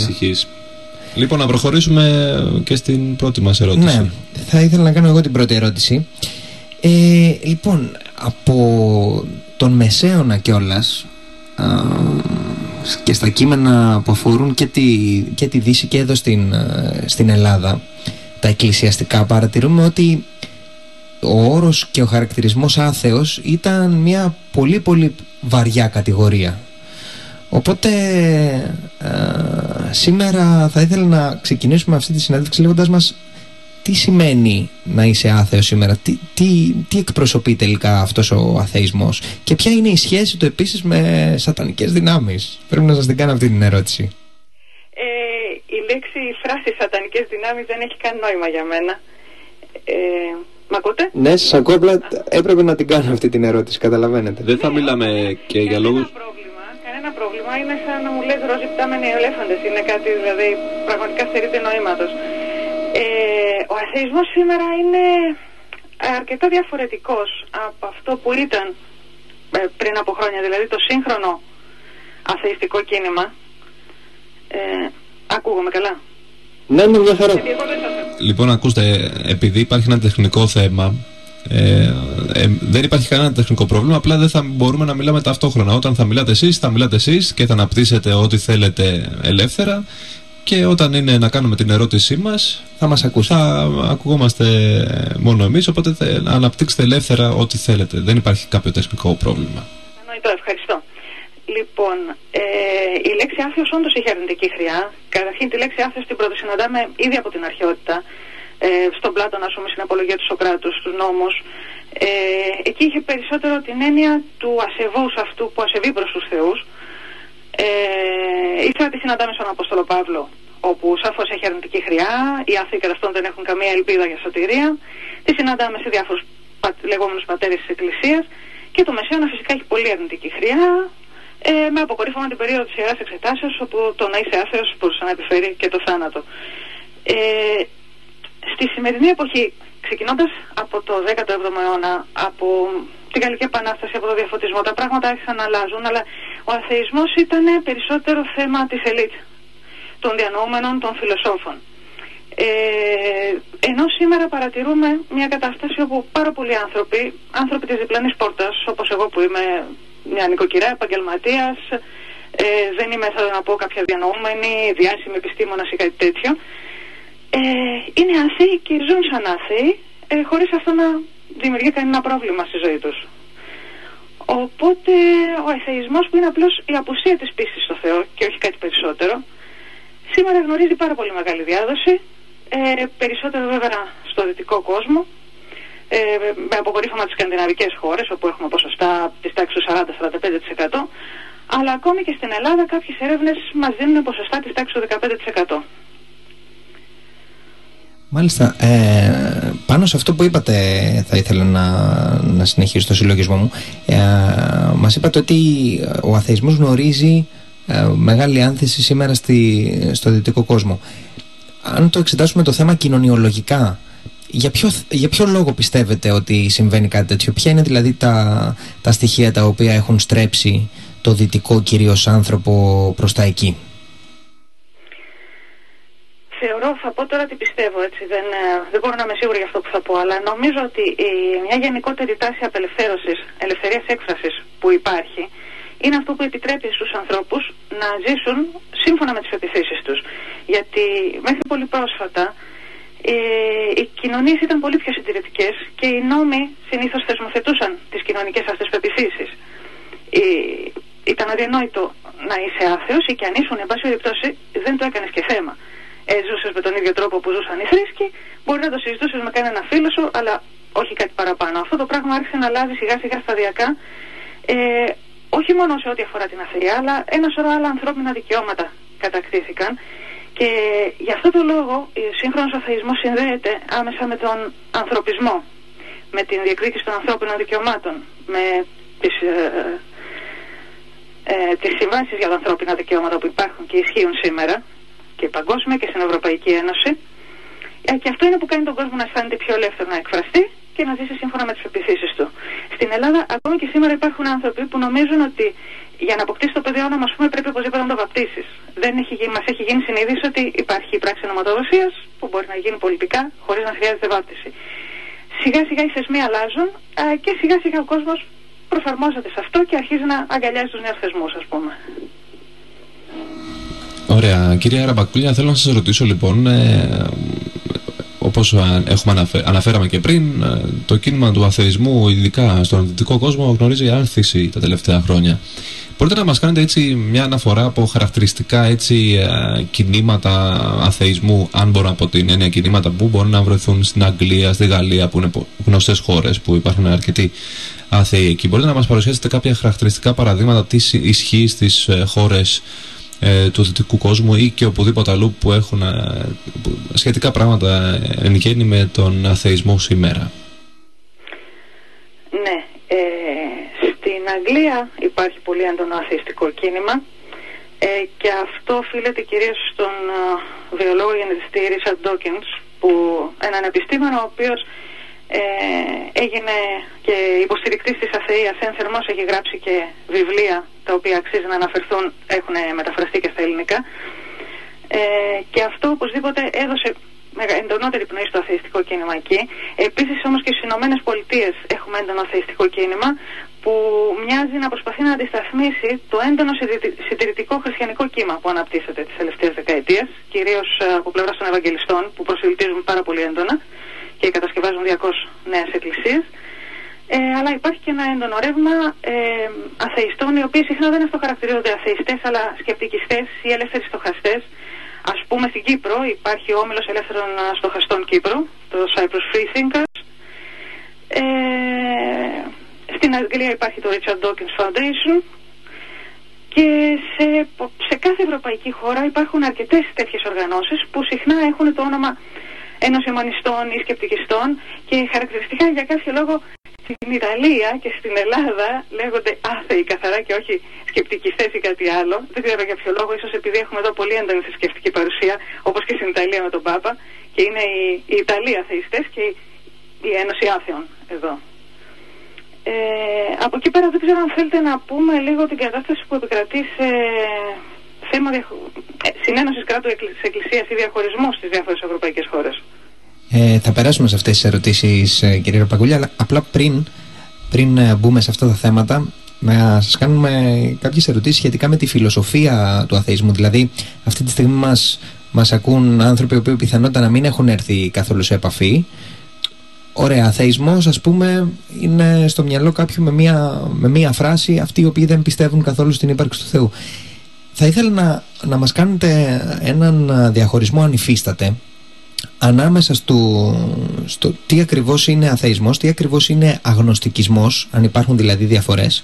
Ανησυχείς Λοιπόν, να προχωρήσουμε και στην πρώτη μας ερώτηση. Ναι, θα ήθελα να κάνω εγώ την πρώτη ερώτηση. Ε, λοιπόν, από τον Μεσαίωνα κιόλας και στα κείμενα που αφορούν και τη, και τη Δύση και εδώ στην, ε, στην Ελλάδα, τα εκκλησιαστικά, παρατηρούμε ότι ο όρος και ο χαρακτηρισμός άθεος ήταν μια πολύ πολύ βαριά κατηγορία. Οπότε ε, σήμερα θα ήθελα να ξεκινήσουμε αυτή τη συνέντευξη λέγοντας μας τι σημαίνει να είσαι άθεος σήμερα, τι, τι, τι εκπροσωπεί τελικά αυτός ο αθεϊσμός και ποια είναι η σχέση του επίσης με σατανικές δυνάμεις; Πρέπει να σας την κάνω αυτή την ερώτηση. Ε, η λέξη, η φράση σατανικές δυνάμεις δεν έχει καν νόημα για μένα. Ε, μ' ακούτε; Ναι, σας ακούω, απλά έπρεπε να την κάνω αυτή την ερώτηση, καταλαβαίνετε. Δεν θα μιλάμε και για κανένα λόγους... πρόβλημα, κανένα πρόβλημα. Είναι σαν να μου λες ρόζι πτάμενοι ελέφαντες. Είναι κάτι δηλαδή πραγματικά στερείται νοήματος. Ε, ο αθεϊσμός σήμερα είναι αρκετά διαφορετικός από αυτό που ήταν ε, πριν από χρόνια. Δηλαδή το σύγχρονο αθεϊστικό κίνημα. Ε, ακούγομαι καλά. Ναι, ναι, μια χαρά. Γιατί εγώ δεν σας ακούω. Λοιπόν, ακούστε, επειδή υπάρχει ένα τεχνικό θέμα, ε, ε, δεν υπάρχει κανένα τεχνικό πρόβλημα, απλά δεν θα μπορούμε να μιλάμε ταυτόχρονα. Όταν θα μιλάτε εσείς, θα μιλάτε εσείς και θα αναπτύσσετε ό,τι θέλετε ελεύθερα και όταν είναι να κάνουμε την ερώτησή μας, Θα μας ακούσετε. θα ακουγόμαστε μόνο εμείς, οπότε θε- αναπτύξτε ελεύθερα ό,τι θέλετε. Δεν υπάρχει κάποιο τεχνικό πρόβλημα. Κατανοητό, ευχαριστώ. Λοιπόν, ε, η λέξη άθεος όντως έχει αρνητική χρειά. Καταρχήν τη λέξη άθεος την πρωτοσυναντάμε ήδη από την αρχαιότητα. Ε, στον Πλάτωνα, ας πούμε, στην απολογία του Σοκράτους, στους νόμους. Ε, εκεί είχε περισσότερο την έννοια του ασεβούς αυτού που ασεβεί προς τους θεούς. Ε, ήθελα τη συναντάμε στον Απόστολο Παύλο, όπου σαφώς έχει αρνητική χρειά, οι άθεοι κατά αυτόν δεν έχουν καμία ελπίδα για σωτηρία. Τη συναντάμε σε διάφορους πα, λεγόμενους πατέρες της Εκκλησίας. Και το Μεσαίωνα φυσικά έχει πολύ αρνητική χρειά, ε, με αποκορύφωμα την περίοδο της Ιεράς Εξετάσεως, όπου το να είσαι άθεος μπορούσε να επιφέρει και το θάνατο. Ε, στη σημερινή εποχή, ξεκινώντας από το 17ο αιώνα, από την Γαλλική Επανάσταση, από το διαφωτισμό, τα πράγματα άρχισαν να αλλάζουν, αλλά ο αθεϊσμός ήταν περισσότερο θέμα της ελίτ, των διανοούμενων, των φιλοσόφων. Ε, ενώ σήμερα παρατηρούμε μια κατάσταση όπου πάρα πολλοί άνθρωποι, άνθρωποι της διπλανής πόρτας, όπως εγώ που είμαι μια νοικοκυρά επαγγελματίας, ε, δεν είμαι θα να πω κάποια διανοούμενη, διάσημη επιστήμονας ή κάτι τέτοιο, ε, είναι άθεοι και ζουν σαν άθεοι, ε, χωρίς αυτό να δημιουργεί κανένα πρόβλημα στη ζωή τους. Οπότε ο αθεϊσμός που είναι απλώς η απουσία της πίστης στο Θεό και όχι κάτι περισσότερο, σήμερα γνωρίζει πάρα πολύ μεγάλη διάδοση, ε, περισσότερο βέβαια στο δυτικό κόσμο, ε, με αποκορύφωμα τις σκανδιναβικές χώρες όπου έχουμε ποσοστά της τάξης του 40-45% αλλά ακόμη και στην Ελλάδα κάποιες έρευνες μας δίνουν ποσοστά της τάξης του 15%. Μάλιστα, ε, πάνω σε αυτό που είπατε θα ήθελα να, να συνεχίσω το συλλογισμό μου. Ε, μας είπατε ότι ο αθεϊσμός γνωρίζει ε, μεγάλη άνθηση σήμερα στη, στο δυτικό κόσμο. Αν το εξετάσουμε το θέμα κοινωνιολογικά, Για ποιο, για ποιο λόγο πιστεύετε ότι συμβαίνει κάτι τέτοιο, Ποια είναι δηλαδή τα, τα στοιχεία τα οποία έχουν στρέψει το δυτικό κυρίως άνθρωπο προς τα εκεί; Θεωρώ, θα πω τώρα τι πιστεύω, έτσι, δεν, ε, δεν μπορώ να είμαι σίγουρη για αυτό που θα πω, αλλά νομίζω ότι η, μια γενικότερη τάση απελευθέρωσης, ελευθερίας έκφρασης που υπάρχει, είναι αυτό που επιτρέπει στους ανθρώπους να ζήσουν σύμφωνα με τις επιθέσεις τους. Γιατί μέχρι πολύ πρόσφατα ε, οι κοινωνίες ήταν πολύ πιο συντηρητικές και οι νόμοι συνήθως θεσμοθετούσαν τις κοινωνικές αυτές πεπιθήσεις. Ε, ήταν αδιανόητο να είσαι άθεος ή και αν ήσουν, εν πάση περιπτώσει, δεν το έκανες και θέμα έζωσε με τον ίδιο τρόπο που ζούσαν οι θρήσκοι, μπορεί να το συζητούσες με κανένα φίλο σου, αλλά όχι κάτι παραπάνω. Αυτό το πράγμα άρχισε να αλλάζει σιγά σιγά σταδιακά, ε, όχι μόνο σε ό,τι αφορά την αθεία, αλλά ένα σωρό άλλα ανθρώπινα δικαιώματα κατακτήθηκαν. Και γι' αυτό το λόγο ο σύγχρονος αθεισμός συνδέεται άμεσα με τον ανθρωπισμό, με την διεκδίκηση των ανθρώπινων δικαιωμάτων, με τις, ε, ε, τις συμβάσεις για τα ανθρώπινα δικαιώματα που υπάρχουν και ισχύουν σήμερα και παγκόσμια και στην Ευρωπαϊκή Ένωση. Ε, και αυτό είναι που κάνει τον κόσμο να αισθάνεται πιο ελεύθερο να εκφραστεί και να ζήσει σύμφωνα με τις πεπιθήσει του. Στην Ελλάδα, ακόμη και σήμερα υπάρχουν άνθρωποι που νομίζουν ότι για να αποκτήσει το παιδί όνομα, ας πούμε, πρέπει οπωσδήποτε να το βαπτίσεις. Δεν έχει, μας έχει γίνει συνείδηση ότι υπάρχει η πράξη ονοματοδοσίας που μπορεί να γίνει πολιτικά χωρίς να χρειάζεται βάπτιση. Σιγά σιγά οι θεσμοί αλλάζουν α, και σιγά σιγά ο κόσμος προσαρμόζεται σε αυτό και αρχίζει να αγκαλιάζει τους νέους θεσμούς, ας πούμε. Ωραία. Κυρία Ραμπακούλια, θέλω να σας ρωτήσω λοιπόν, ε, όπως έχουμε αναφέραμε και πριν, ε, το κίνημα του αθεισμού, ειδικά στον δυτικό κόσμο, γνωρίζει άνθηση τα τελευταία χρόνια. Μπορείτε να μας κάνετε έτσι μια αναφορά από χαρακτηριστικά έτσι, ε, κινήματα αθεισμού, αν μπορώ από την έννοια κινήματα που μπορεί να βρεθούν στην Αγγλία, στη Γαλλία, που είναι γνωστές χώρες που υπάρχουν αρκετοί αθεοί εκεί. Μπορείτε να μας παρουσιάσετε κάποια χαρακτηριστικά παραδείγματα τι ισχύει στις ε, χώρες ε, του δυτικού κόσμου ή και οπουδήποτε αλλού που έχουν ε, σχετικά πράγματα εν γέννη με τον αθεισμό σήμερα. Ναι, ε, στην Αγγλία υπάρχει πολύ έντονο αθειστικό κίνημα ε, και αυτό οφείλεται κυρίως στον ε, βιολόγο γενετιστή Richard Dawkins που έναν επιστήμονα ο οποίος ε, έγινε και υποστηρικτής της αθείας ένθερμος, έχει γράψει και βιβλία τα οποία αξίζει να αναφερθούν, έχουν μεταφραστεί και στα ελληνικά ε, και αυτό οπωσδήποτε έδωσε εντονότερη πνοή στο αθειστικό κίνημα εκεί. Επίσης όμως και στις Ηνωμένες Πολιτείες έχουμε έντονο αθειστικό κίνημα που μοιάζει να προσπαθεί να αντισταθμίσει το έντονο συντηρητικό χριστιανικό κύμα που αναπτύσσεται τις τελευταίες δεκαετίες, κυρίως ε, από πλευράς των Ευαγγελιστών που προσελκύζουν πάρα πολύ έντονα και κατασκευάζουν 200 νέες εκκλησίες. Ε, αλλά υπάρχει και ένα έντονο ρεύμα ε, αθεϊστών, οι οποίοι συχνά δεν αυτοχαρακτηρίζονται αθεϊστές, αλλά σκεπτικιστές ή ελεύθεροι στοχαστές. Ας πούμε στην Κύπρο υπάρχει ο Όμιλος Ελεύθερων Στοχαστών Κύπρο, το Cyprus Free Thinkers. Ε, στην Αγγλία υπάρχει το Richard Dawkins Foundation και σε, σε κάθε ευρωπαϊκή χώρα υπάρχουν αρκετές τέτοιες οργανώσεις που συχνά έχουν το όνομα Ένωση Ομανιστών ή Σκεπτικιστών και χαρακτηριστικά για κάποιο λόγο στην Ιταλία και στην Ελλάδα λέγονται άθεοι καθαρά και όχι σκεπτικιστές ή κάτι άλλο. Δεν ξέρω για ποιο λόγο, ίσως επειδή έχουμε εδώ πολύ έντονη θρησκευτική παρουσία, όπως και στην Ιταλία με τον Πάπα, και είναι οι, οι Ιταλοί αθεϊστές και η Ένωση Άθεων εδώ. Ε, από εκεί πέρα δεν ξέρω αν θέλετε να πούμε λίγο την κατάσταση που επικρατεί σε θέμα ε, συνένωσης κράτου εκκλησίας ή διαχωρισμού στις διάφορες ευρωπαϊκές χώρες. Ε, θα περάσουμε σε αυτές τις ερωτήσεις ε, κύριε Ραπαγούλια αλλά απλά πριν, πριν ε, μπούμε σε αυτά τα θέματα να σας κάνουμε κάποιες ερωτήσεις σχετικά με τη φιλοσοφία του αθεϊσμού δηλαδή αυτή τη στιγμή μας, μας ακούν άνθρωποι που πιθανότητα να μην έχουν έρθει καθόλου σε επαφή Ωραία, αθεϊσμός ας πούμε είναι στο μυαλό κάποιου με μία, με μία φράση αυτοί οι οποίοι δεν πιστεύουν καθόλου στην ύπαρξη του Θεού. Θα ήθελα να, να μας κάνετε έναν διαχωρισμό αν υφίσταται ανάμεσα στο, στο τι ακριβώς είναι αθεϊσμός, τι ακριβώς είναι αγνωστικισμός, αν υπάρχουν δηλαδή διαφορές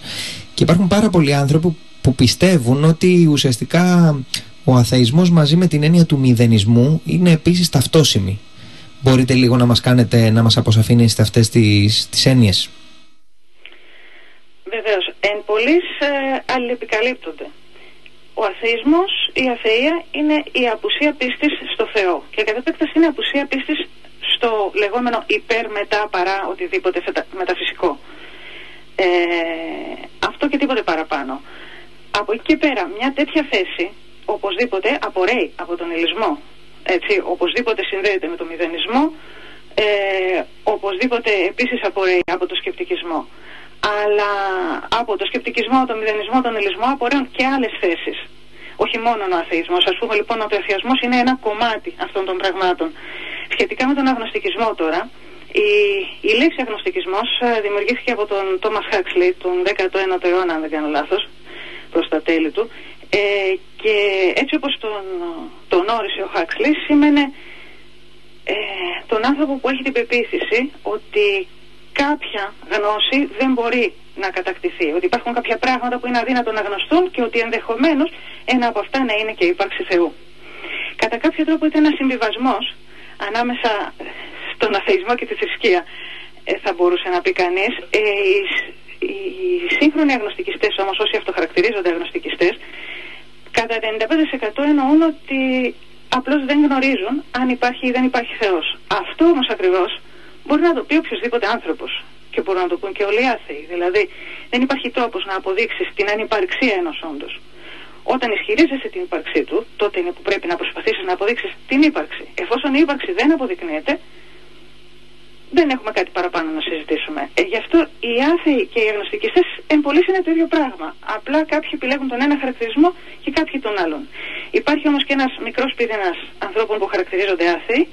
και υπάρχουν πάρα πολλοί άνθρωποι που πιστεύουν ότι ουσιαστικά ο αθεϊσμός μαζί με την έννοια του μηδενισμού είναι επίσης ταυτόσιμη. Μπορείτε λίγο να μας κάνετε, να μας αποσαφήνετε αυτές τις, τις έννοιες. Βεβαίως, εν πολλής ε, αλληλεπικαλύπτονται. Ο αθεϊσμός, η αθεία είναι η απουσία πίστης στο Θεό και κατά επέκταση είναι η απουσία πίστης στο λεγόμενο υπέρ μετά παρά οτιδήποτε φετα- μεταφυσικό. Ε, αυτό και τίποτε παραπάνω. Από εκεί και πέρα, μια τέτοια θέση οπωσδήποτε απορρέει από τον ηλισμό. Έτσι, οπωσδήποτε συνδέεται με τον μηδενισμό, ε, οπωσδήποτε επίσης απορρέει από το σκεπτικισμό. Αλλά από το σκεπτικισμό, τον μηδενισμό, τον ηλισμό απορρέουν και άλλες θέσεις. Όχι μόνο ο αθεϊσμός. Ας πούμε λοιπόν ότι ο αθεασμός είναι ένα κομμάτι αυτών των πραγμάτων. Σχετικά με τον αγνωστικισμό τώρα, η, η λέξη αγνωστικισμός ε, δημιουργήθηκε από τον Τόμας Χάξλι τον 19ο αιώνα, αν δεν κάνω λάθος, προς τα τέλη του. Ε, και έτσι όπως τον, τον όρισε ο Χάξλι, σήμαινε ε, τον άνθρωπο που έχει την πεποίθηση ότι κάποια γνώση δεν μπορεί να κατακτηθεί. Ότι υπάρχουν κάποια πράγματα που είναι αδύνατο να γνωστούν και ότι ενδεχομένως ένα από αυτά να είναι και η ύπαρξη Θεού. Κατά κάποιο τρόπο ήταν ένας συμβιβασμός ανάμεσα στον αθεϊσμό και τη θρησκεία, ε, θα μπορούσε να πει κανείς. Ε, οι, οι σύγχρονοι αγνωστικιστές όμως, όσοι αυτοχαρακτηρίζονται αγνωστικιστές, κατά 95% εννοούν ότι απλώς δεν γνωρίζουν αν υπάρχει ή δεν υπάρχει Θεός. Αυτό όμως ακριβώς μπορεί να το πει οποιοδήποτε άνθρωπος και μπορούν να το πούν και όλοι οι άθεοι. Δηλαδή δεν υπάρχει τρόπος να αποδείξεις την ανυπαρξία ενός όντως. Όταν ισχυρίζεσαι την ύπαρξή του, τότε είναι που πρέπει να προσπαθήσεις να αποδείξεις την ύπαρξη. Εφόσον η ύπαρξη δεν αποδεικνύεται, δεν έχουμε κάτι παραπάνω να συζητήσουμε. Ε, γι' αυτό οι άθεοι και οι αγνωστικιστές εν πολλής είναι το ίδιο πράγμα. Απλά κάποιοι επιλέγουν τον ένα χαρακτηρισμό και κάποιοι τον άλλον. Υπάρχει όμως και ένας μικρός πυρήνα ανθρώπων που χαρακτηρίζονται άθεοι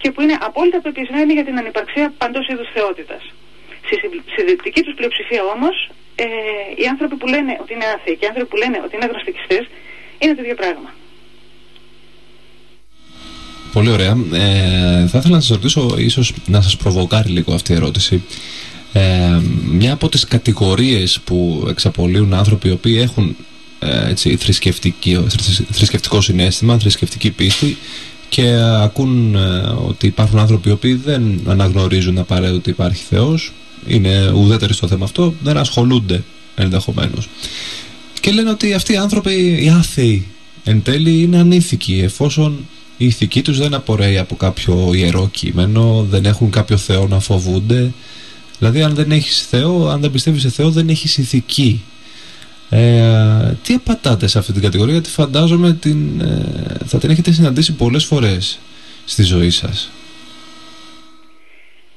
και που είναι απόλυτα πεπισμένοι για την ανυπαρξία παντός είδους θεότητας. Στη συντριπτική τους πλειοψηφία όμως, ε, οι άνθρωποι που λένε ότι είναι άθεοι και οι άνθρωποι που λένε ότι είναι αγνωστικιστές είναι το ίδιο πράγμα. Πολύ ωραία. Ε, θα ήθελα να σας ρωτήσω, ίσως να σας προβοκάρει λίγο αυτή η ερώτηση. Ε, μια από τις κατηγορίες που εξαπολύουν άνθρωποι οι οποίοι έχουν ε, έτσι, θρησκευτική, θρησκευτικό συνέστημα, θρησκευτική πίστη και ακούν ε, ότι υπάρχουν άνθρωποι οι οποίοι δεν αναγνωρίζουν απαραίτητα ότι υπάρχει Θεός, είναι ουδέτεροι στο θέμα αυτό, δεν ασχολούνται ενδεχομένως. Και λένε ότι αυτοί οι άνθρωποι, οι άθεοι εν τέλει, είναι ανήθικοι εφόσον η ηθική τους δεν απορρέει από κάποιο ιερό κείμενο, δεν έχουν κάποιο Θεό να φοβούνται. Δηλαδή αν δεν έχεις Θεό, αν δεν πιστεύεις σε Θεό δεν έχεις ηθική. Ε, τι απατάτε σε αυτή την κατηγορία, γιατί φαντάζομαι την, ε, θα την έχετε συναντήσει πολλές φορές στη ζωή σας.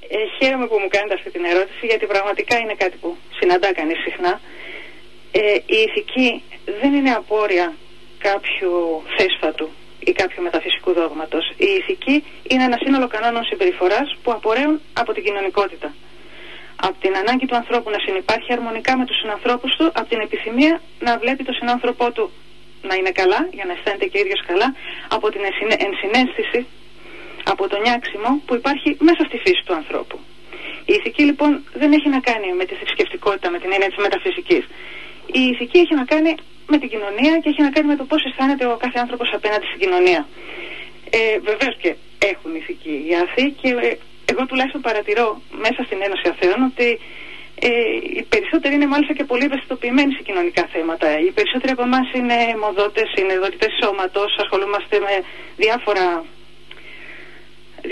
Ε, χαίρομαι που μου κάνετε αυτή την ερώτηση γιατί πραγματικά είναι κάτι που συναντά κανείς συχνά. Ε, η ηθική δεν είναι απόρρια κάποιου θέσφατου ή κάποιου μεταφυσικού δόγματος. Η ηθική είναι ένα σύνολο κανόνων συμπεριφοράς που απορρέουν από την κοινωνικότητα. Από την ανάγκη του ανθρώπου να συνεπάρχει αρμονικά με τους συνανθρώπους του, από την επιθυμία να βλέπει τον συνάνθρωπό του να είναι καλά, για να αισθάνεται και ο ίδιος καλά, από την ενσυναί- ενσυναίσθηση, από το νιάξιμο που υπάρχει μέσα στη φύση του ανθρώπου. Η ηθική λοιπόν δεν έχει να κάνει με τη θρησκευτικότητα, με την έννοια της μεταφυσικής. Η ηθική έχει να κάνει με την κοινωνία και έχει να κάνει με το πώς αισθάνεται ο κάθε άνθρωπος απέναντι στην κοινωνία. Ε, Βεβαίως και έχουν ηθική οι άθεοι και ε, εγώ τουλάχιστον παρατηρώ μέσα στην Ένωση Αθέων ότι ε, οι περισσότεροι είναι μάλιστα και πολύ ευαισθητοποιημένοι σε κοινωνικά θέματα. Οι περισσότεροι από εμάς είναι μοδότε, είναι δοτητέ σώματος, ασχολούμαστε με διάφορα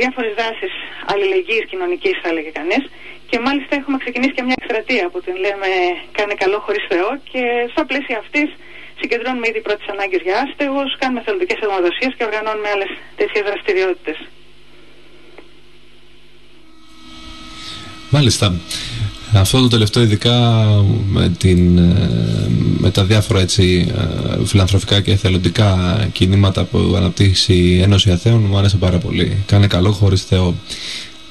διάφορες δράσεις αλληλεγγύης κοινωνικής θα έλεγε κανείς και μάλιστα έχουμε ξεκινήσει και μια εκστρατεία που την λέμε «Κάνε καλό χωρίς Θεό» και στα πλαίσια αυτής συγκεντρώνουμε ήδη πρώτες ανάγκες για άστεγους, κάνουμε θελοντικές αιμοδοσίες και οργανώνουμε άλλες τέτοιες δραστηριότητες. Μάλιστα. Αυτό το τελευταίο ειδικά με, την, ε, με τα διάφορα έτσι, ε, φιλανθρωπικά και εθελοντικά κινήματα που αναπτύσσει η Ένωση Αθέων μου άρεσε πάρα πολύ. Κάνε καλό χωρίς Θεό.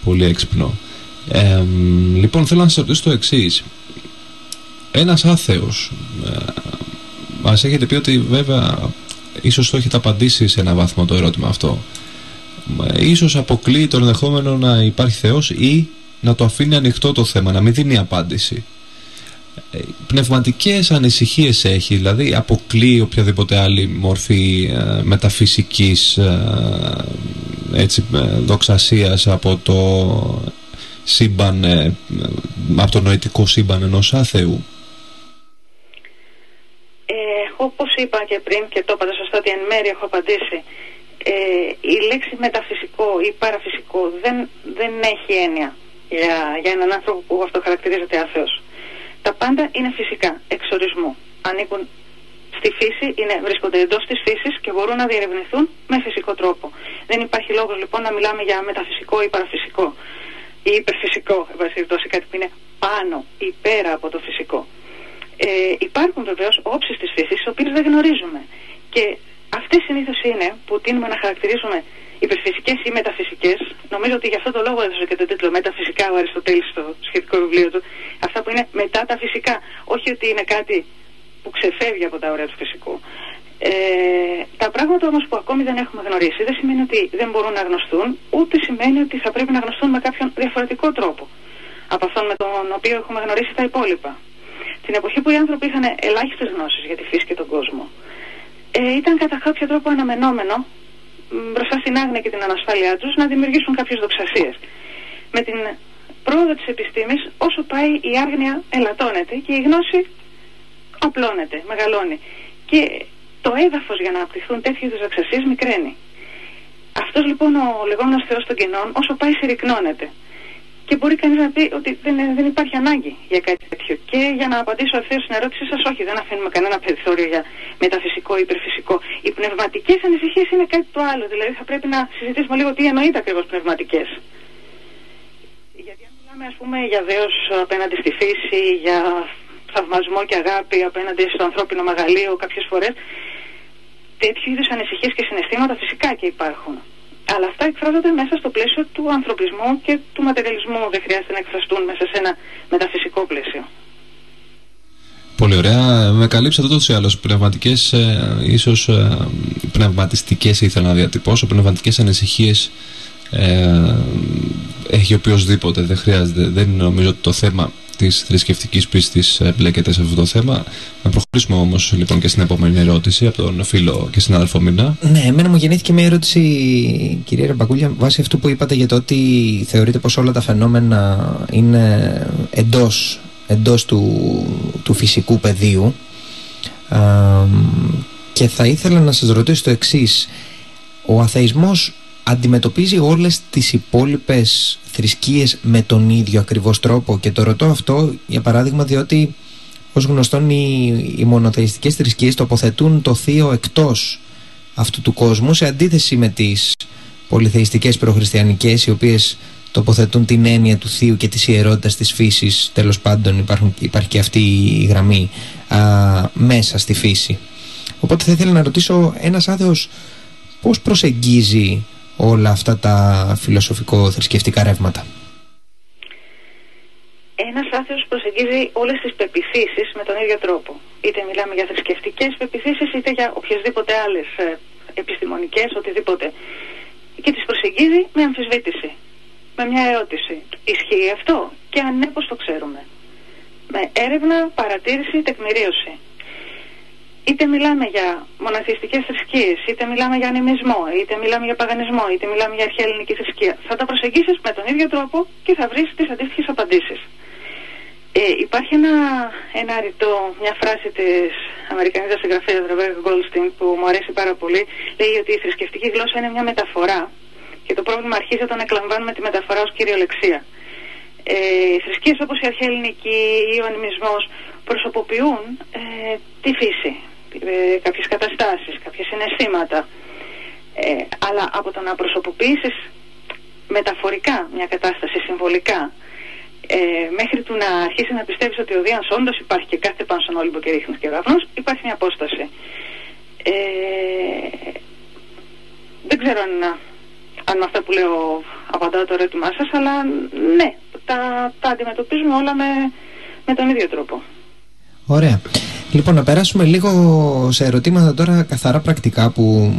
Πολύ έξυπνο. Ε, λοιπόν, θέλω να σας ρωτήσω το εξής. Ένας άθεος ε, μας έχετε πει ότι βέβαια ίσως το έχετε απαντήσει σε ένα βαθμό το ερώτημα αυτό. Ε, Ίσως αποκλείει το ενδεχόμενο να υπάρχει Θεός ή να το αφήνει ανοιχτό το θέμα, να μην δίνει απάντηση. Ε, Πνευματικές ανησυχίες έχει, δηλαδή αποκλείει οποιαδήποτε άλλη μορφή ε, μεταφυσικής ε, έτσι, ε, δοξασίας από το σύμπαν, ε, ε, από το νοητικό σύμπαν ενός άθεου. Ε, όπως είπα και πριν και το είπατε σωστά ότι εν μέρει έχω απαντήσει, ε, η λέξη μεταφυσικό ή παραφυσικό δεν, δεν έχει έννοια για, για έναν άνθρωπο που αυτοχαρακτηρίζεται άθεος. Τα πάντα είναι φυσικά, εξορισμού. Ανήκουν στη φύση, είναι, βρίσκονται εντός της φύσης και μπορούν να διερευνηθούν με φυσικό τρόπο. Δεν υπάρχει λόγος λοιπόν να μιλάμε για μεταφυσικό ή παραφυσικό ή υπερφυσικό, εν πάση περιπτώσει, κάτι που είναι πάνω ή πέρα από το φυσικό. Ε, υπάρχουν βεβαίως όψεις της φύσης, τις οποίες δεν γνωρίζουμε. Και αυτές συνήθως είναι που τείνουμε να χαρακτηρίζουμε υπερφυσικές ή μεταφυσικές. Νομίζω ότι γι' αυτό το λόγο έδωσε και το τίτλο Μεταφυσικά ο Αριστοτέλης στο σχετικό βιβλίο του. Αυτά που είναι μετά τα φυσικά. Όχι ότι είναι κάτι που ξεφεύγει από τα ωραία του φυσικού. Ε, τα πράγματα όμως που ακόμη δεν έχουμε γνωρίσει δεν σημαίνει ότι δεν μπορούν να γνωστούν, ούτε σημαίνει ότι θα πρέπει να γνωστούν με κάποιον διαφορετικό τρόπο από αυτόν με τον οποίο έχουμε γνωρίσει τα υπόλοιπα. Την εποχή που οι άνθρωποι είχαν ελάχιστες γνώσεις για τη φύση και τον κόσμο, ε, ήταν κατά κάποιο τρόπο αναμενόμενο μπροστά στην άγνοια και την ανασφάλειά τους να δημιουργήσουν κάποιες δοξασίες. Με την πρόοδο της επιστήμης, όσο πάει η άγνοια ελαττώνεται και η γνώση απλώνεται, μεγαλώνει. Και το έδαφος για να απτυχθούν τέτοιου είδου δοξασίες μικραίνει. Αυτός λοιπόν ο λεγόμενος Θεός των κενών, όσο πάει, συρρυκνώνεται. Και μπορεί κανείς να πει ότι δεν, δεν υπάρχει ανάγκη για κάτι τέτοιο. Και για να απαντήσω ευθέω στην ερώτησή σας, όχι, δεν αφήνουμε κανένα περιθώριο για μεταφυσικό ή υπερφυσικό. Οι πνευματικές ανησυχίες είναι κάτι το άλλο. Δηλαδή θα πρέπει να συζητήσουμε λίγο τι εννοείται ακριβώς πνευματικές. Γιατί αν μιλάμε, ας πούμε, για δέος απέναντι στη φύση, για θαυμασμό και αγάπη απέναντι στο ανθρώπινο μεγαλείο κάποιες φορές, τέτοιου είδους ανησυχίες και συναισθήματα φυσικά και υπάρχουν. Αλλά αυτά εκφράζονται μέσα στο πλαίσιο του ανθρωπισμού και του ματεριαλισμού. Δεν χρειάζεται να εκφραστούν μέσα σε ένα μεταφυσικό πλαίσιο. Πολύ ωραία. Με καλύψατε τόσο ή άλλως πνευματικές, ε, ίσως ε, πνευματιστικές ήθελα να διατυπώσω. Πνευματικές ανησυχίες ε, έχει οποιοδήποτε. Δεν χρειάζεται. Δεν νομίζω ότι το θέμα της θρησκευτικής πίστης ε, μπλέκεται σε αυτό το θέμα. Να προχωρήσουμε όμως λοιπόν και στην επόμενη ερώτηση από τον φίλο και συνάδελφο Μινά. Ναι, εμένα μου γεννήθηκε μια ερώτηση, κυρία Ραμπακούλια, βάσει αυτού που είπατε για το ότι θεωρείτε πως όλα τα φαινόμενα είναι εντός εντός του, του φυσικού πεδίου. Α, και θα ήθελα να σας ρωτήσω το εξής. Ο αθεισμός αντιμετωπίζει όλες τις υπόλοιπες θρησκείες με τον ίδιο ακριβώς τρόπο; Και το ρωτώ αυτό για παράδειγμα διότι ως γνωστόν οι, οι μονοθεϊστικές θρησκείες τοποθετούν το θείο εκτός αυτού του κόσμου σε αντίθεση με τις πολυθεϊστικές προχριστιανικές οι οποίες τοποθετούν την έννοια του θείου και της ιερότητας της φύσης τέλος πάντων υπάρχουν, υπάρχει και αυτή η γραμμή α, μέσα στη φύση οπότε θα ήθελα να ρωτήσω ένας άθεος πώς προσεγγίζει όλα αυτά τα φιλοσοφικό-θρησκευτικά ρεύματα; Ένας άθεο προσεγγίζει όλες τις πεπιθήσεις με τον ίδιο τρόπο. Είτε μιλάμε για θρησκευτικές πεπιθήσεις, είτε για οποιασδήποτε άλλες επιστημονικές, οτιδήποτε. Και τις προσεγγίζει με αμφισβήτηση. Με μια ερώτηση. Ισχύει αυτό; Και αν ναι, πώς το ξέρουμε; Με έρευνα, παρατήρηση, τεκμηρίωση είτε μιλάμε για μοναθιστικές θρησκείες, είτε μιλάμε για ανημισμό, είτε μιλάμε για παγανισμό, είτε μιλάμε για αρχαία ελληνική θρησκεία, θα τα προσεγγίσεις με τον ίδιο τρόπο και θα βρεις τις αντίστοιχες απαντήσεις. Ε, υπάρχει ένα, ένα ρητό, μια φράση της Αμερικανίδας συγγραφέας Ρεβέργα Γκόλστιν που μου αρέσει πάρα πολύ. Λέει ότι η θρησκευτική γλώσσα είναι μια μεταφορά και το πρόβλημα αρχίζει όταν εκλαμβάνουμε τη μεταφορά ως κυριολεξία. Ε, οι θρησκείες όπως η αρχαία ελληνική ή ο ανημισμός προσωποποιούν ε, τη φύση, ε, κάποιες καταστάσεις, κάποια συναισθήματα. Ε, αλλά από το να προσωποποιήσεις μεταφορικά μια κατάσταση συμβολικά ε, μέχρι του να αρχίσει να πιστεύεις ότι ο Δίανς όντως υπάρχει και κάθε πάνω στον Όλυμπο και ρίχνεις και δάφνος, υπάρχει μια απόσταση. Ε, δεν ξέρω αν, αν με αυτά που λέω απαντάω το ερώτημά σας, αλλά ναι, τα, τα αντιμετωπίζουμε όλα με, με τον ίδιο τρόπο. Ωραία. Λοιπόν, να περάσουμε λίγο σε ερωτήματα τώρα καθαρά πρακτικά που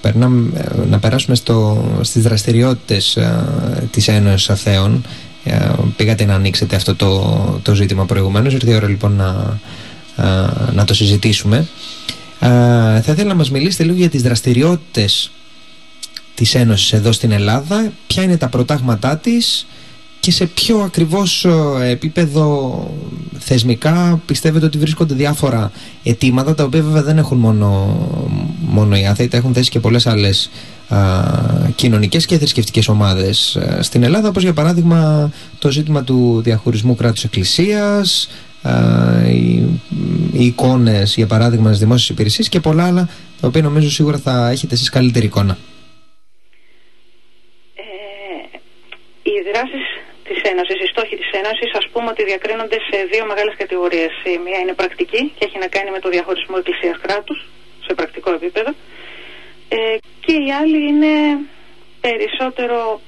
περνάμε, να περάσουμε στο, στις δραστηριότητες ε, της Ένωσης Αθέων. Ε, πήγατε να ανοίξετε αυτό το, το ζήτημα προηγουμένως, ήρθε η ώρα λοιπόν να, ε, να το συζητήσουμε. θα ήθελα να μας μιλήσετε λίγο για τις δραστηριότητες της Ένωσης εδώ στην Ελλάδα, ποια είναι τα προτάγματά της, και σε ποιο ακριβώς ε, επίπεδο θεσμικά πιστεύετε ότι βρίσκονται διάφορα αιτήματα τα οποία βέβαια δεν έχουν μόνο, μόνο οι άθεοι, τα έχουν θέσει και πολλές άλλες κοινωνικές και θρησκευτικές ομάδες ε, στην Ελλάδα όπως για παράδειγμα το ζήτημα του διαχωρισμού κράτους εκκλησίας οι, οι εικόνες για παράδειγμα στις δημόσιες υπηρεσίες και πολλά άλλα τα οποία νομίζω σίγουρα θα έχετε εσείς καλύτερη εικόνα Ε, οι δράσεις της Ένωσης, οι στόχοι της Ένωσης ας πούμε ότι διακρίνονται σε δύο μεγάλες κατηγορίες. Η μία είναι πρακτική και έχει να κάνει με το διαχωρισμό εκκλησίας κράτους σε πρακτικό επίπεδο ε, και η άλλη είναι περισσότερο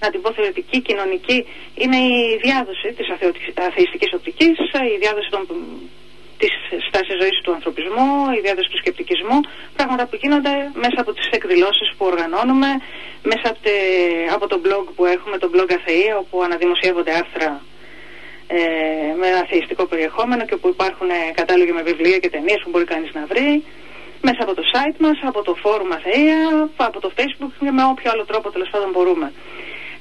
να την πω θεωρητική, κοινωνική, είναι η διάδοση της αθεωτικής- αθεϊστικής οπτικής, η διάδοση των, της στάσης ζωής του ανθρωπισμού, η διάδοση του σκεπτικισμού, πράγματα που γίνονται μέσα από τις εκδηλώσεις που οργανώνουμε, μέσα από, τε- από το blog που έχουμε, το blog Αθεΐα, όπου αναδημοσιεύονται άρθρα ε, με αθεϊστικό περιεχόμενο και όπου υπάρχουν ε, κατάλογοι με βιβλία και ταινίες που μπορεί κανείς να βρει μέσα από το site μας, από το φόρουμ Αθεία, από το facebook και με όποιο άλλο τρόπο τέλος πάντων μπορούμε.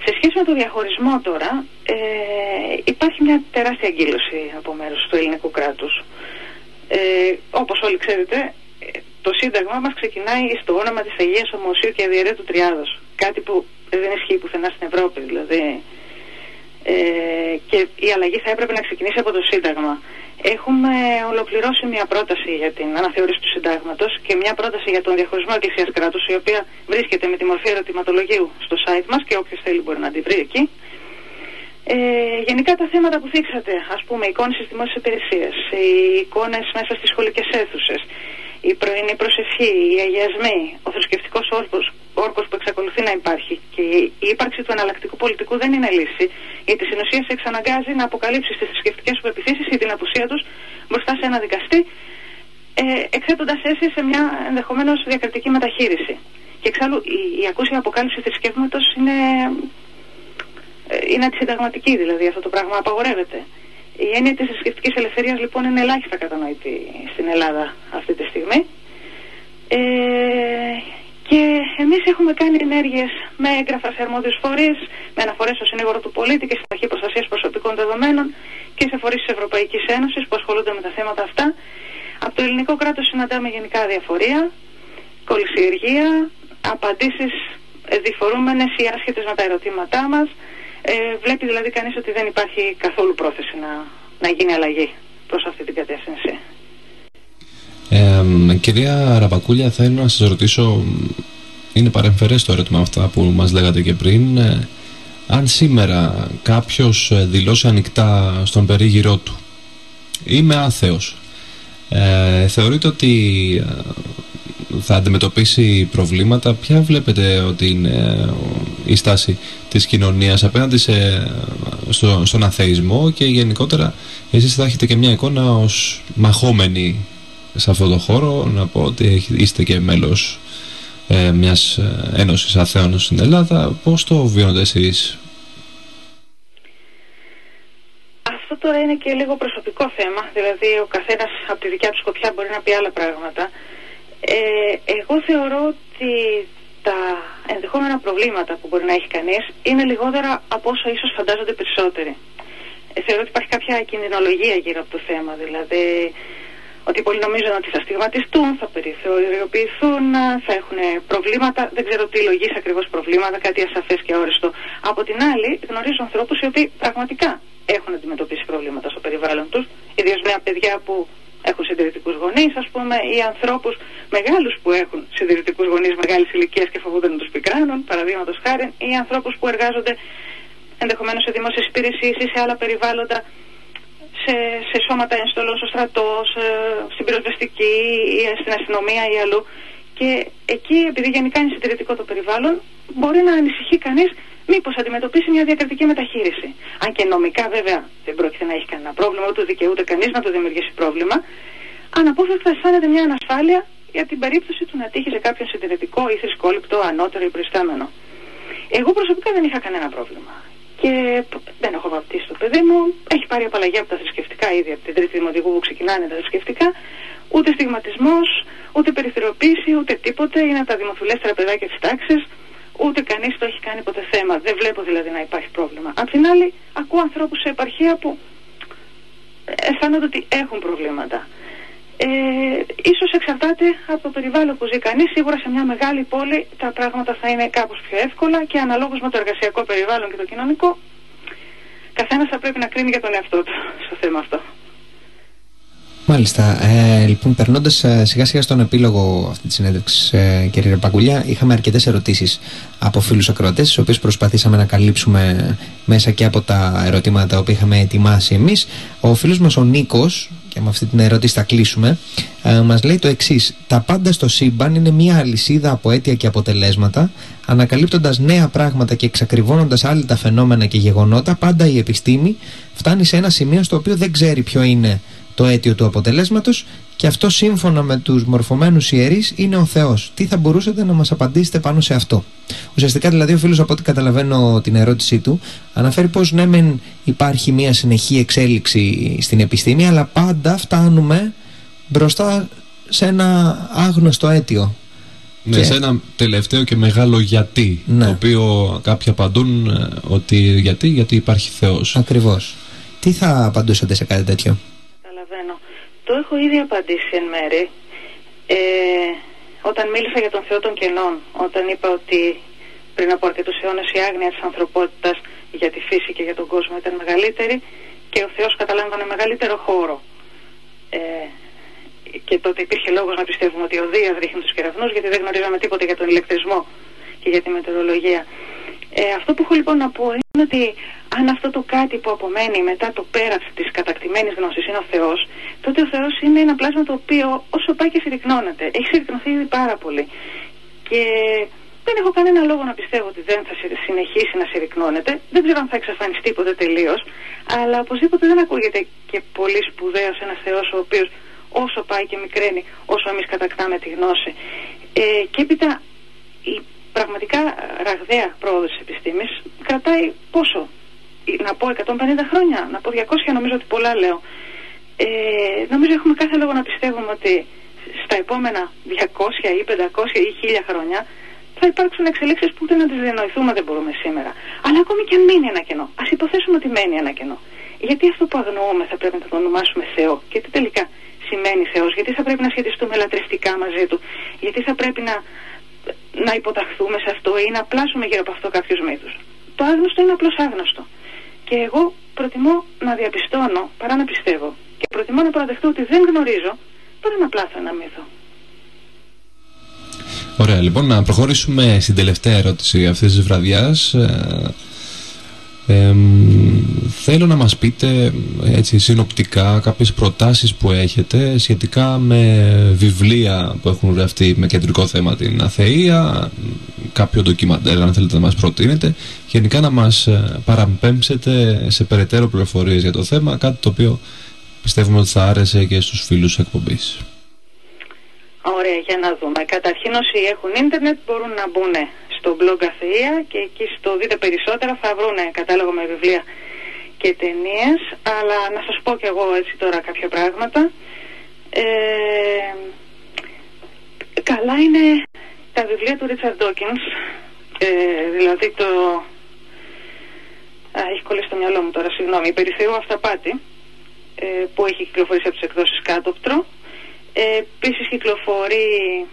Σε σχέση με το διαχωρισμό τώρα, ε, υπάρχει μια τεράστια αγκύλωση από μέρους του ελληνικού κράτους. Ε, όπως όλοι ξέρετε, ε, το Σύνταγμα μας ξεκινάει στο όνομα της Αγίας Ομοσίου και Αδιαιρέτου Τριάδος. Κάτι που δεν ισχύει πουθενά στην Ευρώπη. Δηλαδή, ε, και η αλλαγή θα έπρεπε να ξεκινήσει από το Σύνταγμα. Έχουμε ολοκληρώσει μια πρόταση για την αναθεώρηση του Συντάγματος και μια πρόταση για τον διαχωρισμό Εκκλησίας κράτους, η οποία βρίσκεται με τη μορφή ερωτηματολογίου στο site μας και όποιος θέλει μπορεί να την βρει εκεί. Ε, γενικά τα θέματα που θίξατε, ας πούμε, εικόνες στις δημόσιες υπηρεσίες, οι εικόνες μέσα στις σχολικές αίθουσες, η πρωινή προσευχή, οι αγιασμοί, ο θρησκευτικός όρκος, όρκος που εξακολουθεί να υπάρχει και η ύπαρξη του εναλλακτικού πολιτικού δεν είναι λύση, γιατί στην ουσία σε εξαναγκάζει να αποκαλύψει τι θρησκευτικές σου πεπιθήσει ή την απουσία τους μπροστά σε ένα δικαστή, ε, εκθέτοντας έτσι σε μια ενδεχομένως διακριτική μεταχείριση. Και εξάλλου η, η ακούσια αποκάλυψη θρησκεύματος είναι ε, είναι αντισυνταγματική δηλαδή αυτό το πράγμα, απαγορεύεται. Η έννοια της θρησκευτικής ελευθερίας λοιπόν είναι ελάχιστα κατανοητή στην Ελλάδα αυτή τη στιγμή. Ε, και εμείς έχουμε κάνει ενέργειες με έγγραφα σε αρμόδιους φορείς, με αναφορές στο συνήγορο του πολίτη και στην Αρχή Προστασίας Προσωπικών Δεδομένων και σε φορείς της Ευρωπαϊκής Ένωσης που ασχολούνται με τα θέματα αυτά. Από το ελληνικό κράτος συναντάμε γενικά διαφορία, κολυσιεργία, απαντήσεις ε, διφορούμενες ή άσχετες με τα ερωτήματά μας. Ε, βλέπει δηλαδή κανείς ότι δεν υπάρχει καθόλου πρόθεση να, να γίνει αλλαγή προς αυτή την κατεύθυνση. Ε, κυρία Ραπακούλια, θέλω να σας ρωτήσω, είναι παρεμφερές το ερώτημα αυτά που μας λέγατε και πριν, ε, αν σήμερα κάποιος ε, δηλώσει ανοιχτά στον περίγυρό του «Είμαι άθεος», ε, θεωρείτε ότι ε, θα αντιμετωπίσει προβλήματα. Ποια βλέπετε ότι είναι ε, η στάση της κοινωνίας απέναντι σε, στο, στον αθεϊσμό και γενικότερα εσείς θα έχετε και μια εικόνα ως μαχόμενοι σε αυτό το χώρο να πω ότι έχ- είστε και μέλος ε, μιας ε, ένωσης αθέων στην Ελλάδα πώς το βιώνετε εσείς; Αυτό τώρα είναι και λίγο προσωπικό θέμα, δηλαδή ο καθένας από τη δικιά του σκοπιά μπορεί να πει άλλα πράγματα. Ε, εγώ θεωρώ ότι τα ενδεχόμενα προβλήματα που μπορεί να έχει κανείς είναι λιγότερα από όσο ίσως φαντάζονται περισσότεροι. Ε, θεωρώ ότι υπάρχει κάποια κινδυνολογία γύρω από το θέμα, δηλαδή ότι πολλοί νομίζουν ότι θα στιγματιστούν, θα περιθωριοποιηθούν, θα έχουν προβλήματα, δεν ξέρω τι λογής ακριβώς προβλήματα, κάτι ασαφές και αόριστο. Από την άλλη γνωρίζω ανθρώπους οι οποίοι πραγματικά έχουν αντιμετωπίσει προβλήματα στο περιβάλλον τους, ιδίως νέα παιδιά που έχουν συντηρητικούς γονείς, ας πούμε, ή ανθρώπους μεγάλους που έχουν συντηρητικούς γονείς μεγάλης ηλικίας και φοβούνται να τους πικράνουν, παραδείγματος χάρη, ή ανθρώπους που εργάζονται ενδεχομένως σε δημόσιες υπηρεσίες ή σε άλλα περιβάλλοντα σε, σε σώματα ενστολών στο στρατό, σε, στην πυροσβεστική ή στην αστυνομία ή αλλού. Και εκεί, επειδή γενικά είναι συντηρητικό το περιβάλλον, μπορεί να ανησυχεί κανείς μήπως αντιμετωπίσει μια διακριτική μεταχείριση. Αν και νομικά βέβαια δεν πρόκειται να έχει κανένα πρόβλημα, ούτε δικαιούται κανείς να του δημιουργήσει πρόβλημα, αναπόφευκτα αισθάνεται μια ανασφάλεια για την περίπτωση του να τύχει σε κάποιον συντηρητικό ή θρησκόληπτο ανώτερο ή προϊστάμενο. Εγώ προσωπικά δεν είχα κανένα πρόβλημα. Και π- δεν έχω βαπτίσει το παιδί μου. Έχει πάρει απαλλαγή από τα θρησκευτικά ήδη από την τρίτη δημοτικού που ξεκινάνε τα θρησκευτικά. Ούτε στιγματισμός, ούτε περιθωριοποίηση, ούτε τίποτε. Είναι από τα δημοφιλέστερα παιδάκια της τάξης. Ούτε κανείς το έχει κάνει ποτέ θέμα. Δεν βλέπω δηλαδή να υπάρχει πρόβλημα. Απ' την άλλη, ακούω ανθρώπους σε επαρχία που αισθάνονται ότι έχουν προβλήματα. Ε, ίσως εξαρτάται από το περιβάλλον που ζει κανείς. Σίγουρα σε μια μεγάλη πόλη τα πράγματα θα είναι κάπως πιο εύκολα και αναλόγως με το εργασιακό περιβάλλον και το κοινωνικό καθένας θα πρέπει να κρίνει για τον εαυτό του στο θέμα αυτό. Μάλιστα. Ε, λοιπόν, περνώντας σιγά σιγά στον επίλογο αυτή της συνέντευξης, ε, κύριε Ρεπαγκουλιά, είχαμε αρκετές ερωτήσεις από φίλους ακροατές, τις οποίες προσπαθήσαμε να καλύψουμε μέσα και από τα ερωτήματα τα οποία είχαμε ετοιμάσει εμείς. Ο φίλος μας ο Νίκος, και με αυτή την ερώτηση θα κλείσουμε, ε, μας λέει το εξής: Τα πάντα στο σύμπαν είναι μια αλυσίδα από αίτια και αποτελέσματα. Ανακαλύπτοντας νέα πράγματα και εξακριβώνοντας άλλα τα φαινόμενα και γεγονότα, πάντα η επιστήμη φτάνει σε ένα σημείο στο οποίο δεν ξέρει ποιο είναι το αίτιο του αποτελέσματος και αυτό σύμφωνα με τους μορφωμένους ιερείς είναι ο Θεός. Τι θα μπορούσατε να μας απαντήσετε πάνω σε αυτό; Ουσιαστικά δηλαδή ο φίλος από ό,τι καταλαβαίνω την ερώτησή του αναφέρει πως ναι μεν υπάρχει μια συνεχή εξέλιξη στην επιστήμη αλλά πάντα φτάνουμε μπροστά σε ένα άγνωστο αίτιο. Ναι, Και- σε ένα τελευταίο και μεγάλο γιατί. Ναι. Το οποίο κάποιοι απαντούν ε, ότι γιατί, γιατί υπάρχει Θεός. Ακριβώς. Τι θα απαντούσατε σε κάτι τέτοιο; Καταλαβαίνω. Το έχω ήδη απαντήσει εν μέρη. Ε, όταν μίλησα για τον Θεό των κενών, όταν είπα ότι πριν από αρκετούς αιώνες η άγνοια της ανθρωπότητας για τη φύση και για τον κόσμο ήταν μεγαλύτερη και ο Θεός καταλάμβανε μεγαλύτερο χώρο. Ε, και τότε υπήρχε λόγος να πιστεύουμε ότι ο Δίας ρίχνει τους κεραυνούς γιατί δεν γνωρίζαμε τίποτα για τον ηλεκτρισμό και για τη μετεωρολογία. Ε, αυτό που έχω λοιπόν να πω είναι ότι αν αυτό το κάτι που απομένει μετά το πέρας της κατακτημένης γνώσης είναι ο Θεός, τότε ο Θεός είναι ένα πλάσμα το οποίο όσο πάει και συρρυκνώνεται. Έχει συρρυκνωθεί ήδη πάρα πολύ. Και δεν έχω κανένα λόγο να πιστεύω ότι δεν θα συ- συνεχίσει να συρρυκνώνεται. Δεν ξέρω αν θα εξαφανιστεί ποτέ τελείως. Αλλά οπωσδήποτε δεν ακούγεται και πολύ σπουδαίος ένας Θεός ο οποίος όσο πάει και μικραίνει, όσο εμείς κατακτάμε τη γνώση. Ε, και έπειτα η πραγματικά ραγδαία πρόοδος της επιστήμης κρατάει πόσο. Ε, Να πω 150 χρόνια, να πω 200, νομίζω ότι πολλά λέω. Ε, νομίζω έχουμε κάθε λόγο να πιστεύουμε ότι στα επόμενα 200 ή 500 ή 1000 χρόνια θα υπάρξουν εξελίξεις που ούτε να τις διανοηθούμε δεν μπορούμε σήμερα. Αλλά ακόμη και αν μείνει ένα κενό, ας υποθέσουμε ότι μένει ένα κενό. Γιατί αυτό που αγνοούμε θα πρέπει να το ονομάσουμε Θεό και τι τελικά σημαίνει Θεός, γιατί θα πρέπει να σχετιστούμε λατρευτικά μαζί Του, γιατί θα πρέπει να, να υποταχθούμε σε αυτό ή να πλάσουμε γύρω από αυτό κάποιους μύθους. Το άγνωστο είναι απλώς άγνωστο. Και εγώ προτιμώ να διαπιστώνω παρά να πιστεύω. Και προτιμώ να παραδεχτώ ότι δεν γνωρίζω παρά να πλάθω ένα μύθο. Ωραία, λοιπόν, να προχωρήσουμε στην τελευταία ερώτηση αυτής της βραδιάς. Ε, εμ, θέλω να μας πείτε έτσι συνοπτικά κάποιες προτάσεις που έχετε σχετικά με βιβλία που έχουν γραφτεί με κεντρικό θέμα την αθεία, κάποιο ντοκιμαντέρ αν θέλετε να μας προτείνετε, γενικά να μας ε, παραμπέμψετε σε περαιτέρω πληροφορίες για το θέμα, κάτι το οποίο πιστεύουμε ότι θα άρεσε και στους φίλους της εκπομπής. Ωραία, για να δούμε. Καταρχήν όσοι έχουν ίντερνετ μπορούν να μπουν στο blog Αθεία και εκεί στο δείτε περισσότερα θα βρουν κατάλογο με βιβλία και ταινίες. Αλλά να σας πω κι εγώ έτσι τώρα κάποια πράγματα. Ε, καλά είναι τα βιβλία του Richard Dawkins, ε, δηλαδή το... Α, έχει κολλήσει στο μυαλό μου τώρα, συγγνώμη. Η Περιθεού Αυταπάτη, ε, που έχει κυκλοφορήσει από τις εκδόσεις Κάτοπτρο. Ε, Επίσης κυκλοφορεί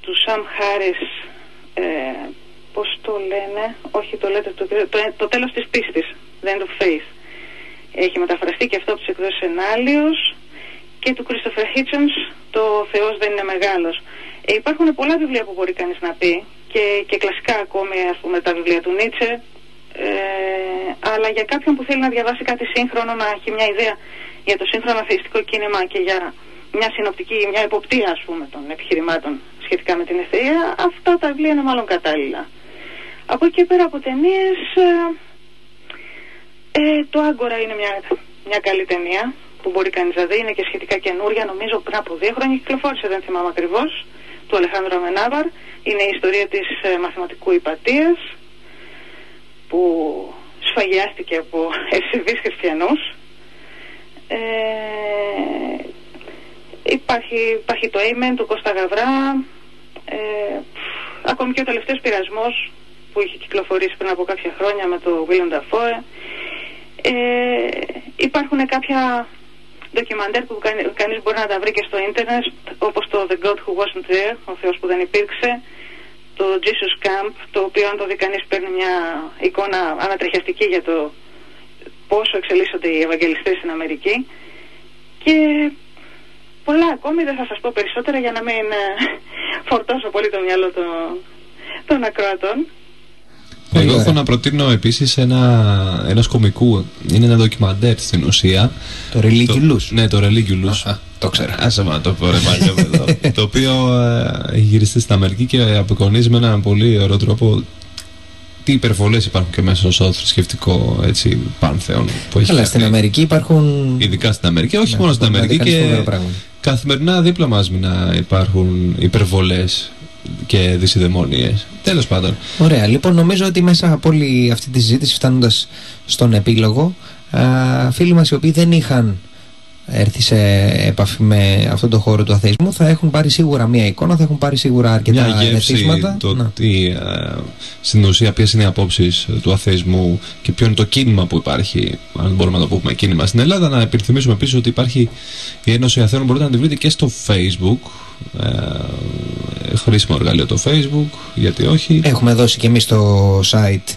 του Σαμ Χάρις ε, πώς το λένε, όχι το λέτε το, το, το τέλος της πίστης, The End of Faith. Έχει μεταφραστεί και αυτό από τις εκδόσεις Ενάλιος και του Christopher Hitchens το Θεός δεν είναι μεγάλος. Ε, υπάρχουν πολλά βιβλία που μπορεί κανείς να πει και, και κλασικά ακόμη ας πούμε τα βιβλία του Νίτσε ε, αλλά για κάποιον που θέλει να διαβάσει κάτι σύγχρονο να έχει μια ιδέα για το σύγχρονο αθεϊστικό κίνημα και για μια συνοπτική, μια εποπτεία ας πούμε των επιχειρημάτων σχετικά με την ευθεία, αυτά τα βιβλία είναι μάλλον κατάλληλα. Από εκεί και πέρα από ταινίες. Ε, το Άγκορα είναι μια, μια καλή ταινία που μπορεί κανείς να δει, είναι και σχετικά καινούρια, νομίζω πριν από δύο χρόνια κυκλοφόρησε, δεν θυμάμαι ακριβώς, του Αλεχάνδρου Αμενάβαρ. Είναι η ιστορία της ε, μαθηματικού υπατίας που σφαγιάστηκε από ευσεβείς χριστιανούς. Ε, υπάρχει, υπάρχει το Amen του Κώστα Γαβρά, ε, ακόμη και ο τελευταίος πειρασμός που είχε κυκλοφορήσει πριν από κάποια χρόνια με το William Dafoe. Ε, υπάρχουν κάποια ντοκιμαντέρ που κανεί, κανείς μπορεί να τα βρει και στο ίντερνετ όπως το The God Who Wasn't There, ο Θεός που δεν υπήρξε, το Jesus Camp, το οποίο αν το δει κανείς παίρνει μια εικόνα ανατριχιαστική για το πόσο εξελίσσονται οι Ευαγγελιστές στην Αμερική και πολλά ακόμη δεν θα σας πω περισσότερα για να μην ε, φορτώσω πολύ το μυαλό των, των ακροατών. Εγώ ωραία. έχω να προτείνω επίσης ένα ένας κομικού. Είναι ένα ντοκιμαντέρ στην ουσία. Το Religulous. Ναι, το Religulous. Α, το ξέρω. Άσε μα το πω ρε παλιό παιδό. Το οποίο ε, έχει γυριστεί στην Αμερική και απεικονίζει με έναν πολύ ωραίο τρόπο τι υπερβολές υπάρχουν και μέσα στο θρησκευτικό έτσι, πάνθεον που έχει Καλά, φτιαχτεί. στην Αμερική υπάρχουν. Ειδικά στην Αμερική, όχι Ναι, μόνο στην μπορεί να Αμερική δει κανείς και φοβερά πράγματα. Καθημερινά δίπλα μας να υπάρχουν υπερβολές και δυσιδαιμόνιες. Τέλος πάντων. Ωραία. Λοιπόν, νομίζω ότι μέσα από όλη αυτή τη συζήτηση, φτάνοντας στον επίλογο, α, φίλοι μας οι οποίοι δεν είχαν έρθει σε επαφή με αυτόν τον χώρο του αθεϊσμού θα έχουν πάρει σίγουρα μία εικόνα, θα έχουν πάρει σίγουρα αρκετά Μια γεύση ερεθίσματα. το Να. τι, ε, στην ουσία ποιες είναι οι απόψεις του αθεϊσμού και ποιο είναι το κίνημα που υπάρχει, αν μπορούμε να το πούμε κίνημα στην Ελλάδα. Να επιθυμίσουμε επίσης ότι υπάρχει η Ένωση Αθέων, μπορείτε να τη βρείτε και στο Facebook. Ε, χρήσιμο εργαλείο το Facebook, γιατί όχι. Έχουμε δώσει και εμείς το site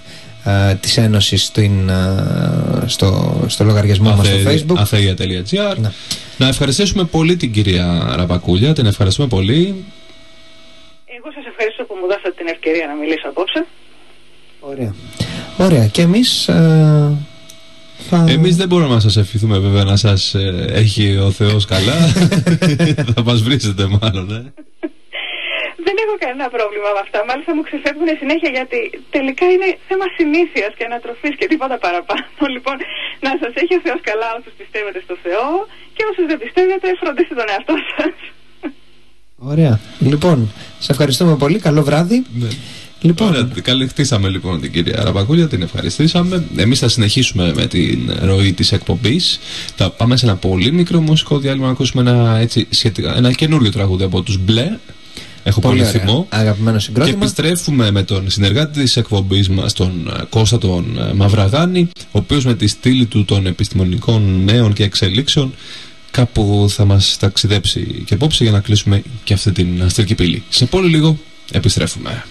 α, της Ένωσης στην, α, στο, στο λογαριασμό μας στο Αθέ- Facebook. αθεία.gr. Ναι. Να ευχαριστήσουμε πολύ την κυρία Ραπακούλια, την ευχαριστούμε πολύ. Εγώ σας ευχαριστώ που μου δώσατε την ευκαιρία να μιλήσω απόψε. Ωραία. Ωραία. Και εμείς α, θα... Εμείς δεν μπορούμε να σας ευχηθούμε βέβαια να σας ε, έχει ο Θεός καλά. Θα μας βρίσετε μάλλον, ε. Δεν έχω κανένα πρόβλημα με αυτά. Μάλιστα μου ξεφεύγουν συνέχεια γιατί τελικά είναι θέμα συνήθειας και ανατροφής και τίποτα παραπάνω. Λοιπόν, να σας έχει ο Θεός καλά όσους πιστεύετε στο Θεό και όσους δεν πιστεύετε, φροντίστε τον εαυτό σας. Ωραία. Λοιπόν, σε ευχαριστούμε πολύ. Καλό βράδυ. Ναι. Λοιπόν, Ωραία, καλεχτήσαμε λοιπόν την κυρία Ραπακούλια, την ευχαριστήσαμε. Εμείς θα συνεχίσουμε με την ροή της εκπομπής. Θα πάμε σε ένα πολύ μικρό μουσικό διάλειμμα να ακούσουμε ένα, έτσι, σχετικά, ένα καινούριο τραγούδι από τους Μπλε. Έχω πολύ, πολύ ωραία. θυμό. Αγαπημένο Και συγκρότημα. επιστρέφουμε με τον συνεργάτη της εκπομπής μας, τον ε, Κώστα τον ε, Μαυραγάνη, ο οποίος με τη στήλη του των επιστημονικών νέων και εξελίξεων κάπου θα μας ταξιδέψει και απόψε για να κλείσουμε και αυτή την αστρική πύλη. Σε πολύ λίγο επιστρέφουμε.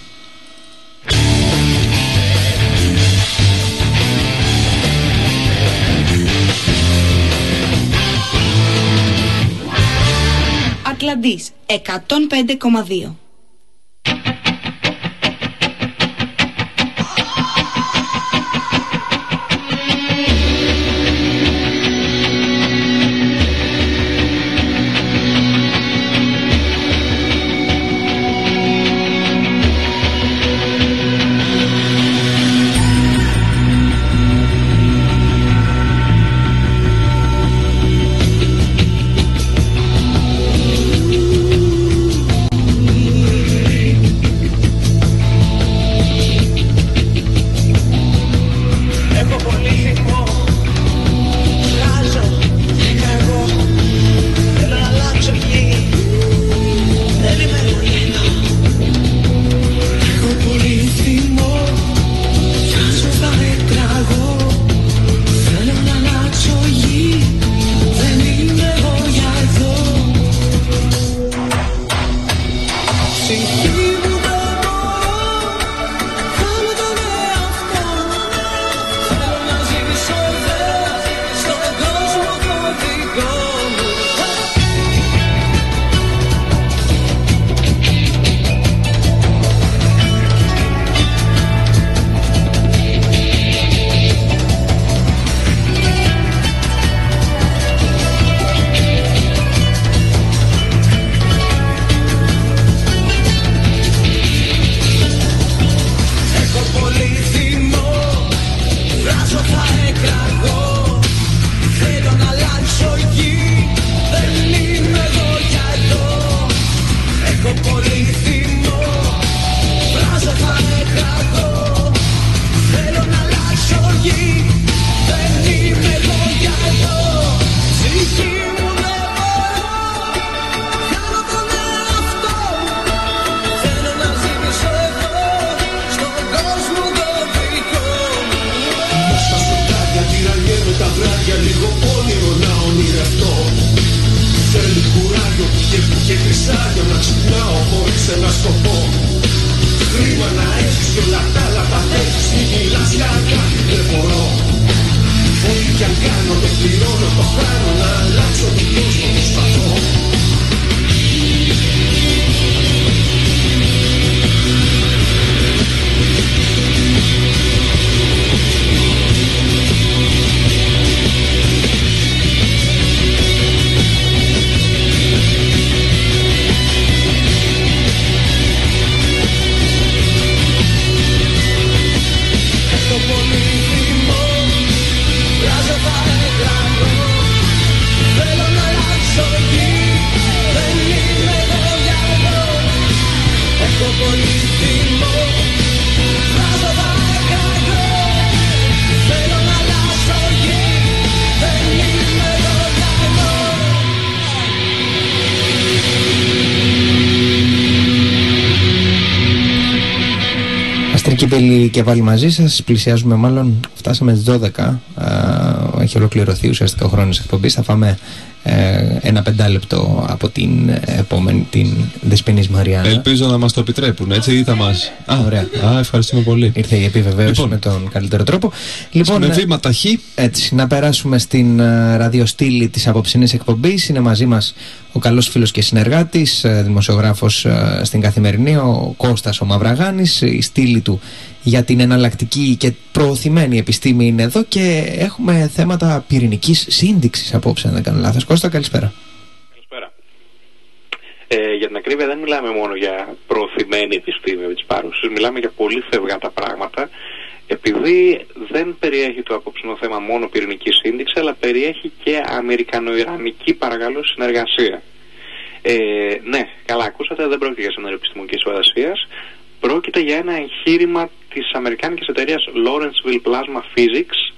Ατλαντής 105,2 Θέλω να αλλάξω γη. Δεν είμαι εδώ για να δω. Έχω πολύ. Και όλα τα άλλα τα έχεις Μη μιλάς κακά, δεν μπορώ Ό,τι κι αν κάνω το πληρώνω το χάνω Να αλλάξω Αστρική Πύλη και πάλι μαζί σας. Πλησιάζουμε, μάλλον φτάσαμε τι 12. Α, έχει ολοκληρωθεί ουσιαστικά ο χρόνος εκπομπής. Θα φάμε ε, ένα πεντάλεπτο από την επόμενη, την Δεσποινής Μαριάννα. Ελπίζω να μας το επιτρέπουν, έτσι ή θα μα. Α, Ωραία. Α, ευχαριστούμε πολύ. Ήρθε η επιβεβαίωση Λοιπόν. με τον καλύτερο τρόπο. Λοιπόν, με ε, βήματα χ. έτσι, να περάσουμε στην ε, ραδιοστήλη της απόψινής εκπομπής. Είναι μαζί μας ο καλός φίλος και συνεργάτης, ε, δημοσιογράφος ε, στην Καθημερινή, ο Κώστας ο Μαυραγάνης. Η στήλη του για την εναλλακτική και προωθημένη επιστήμη είναι εδώ και έχουμε θέματα πυρηνικής σύνδεξης απόψε, αν δεν κάνω λάθος. Κώστα, καλησπέρα. Καλησπέρα. Ε, για την ακρίβεια δεν μιλάμε μόνο για προωθημένη επιστήμη με τις παρουσίες, μιλάμε για πολύ φευγάτα πράγματα επειδή δεν περιέχει το απόψινό θέμα μόνο πυρηνική σύνδεξη αλλά περιέχει και αμερικανοϊρανική παρακαλώ συνεργασία. Ε, ναι, καλά ακούσατε, δεν πρόκειται για σενάριο επιστημονικής φαντασίας. Πρόκειται για ένα εγχείρημα της αμερικάνικης εταιρείας Lawrenceville Plasma Physics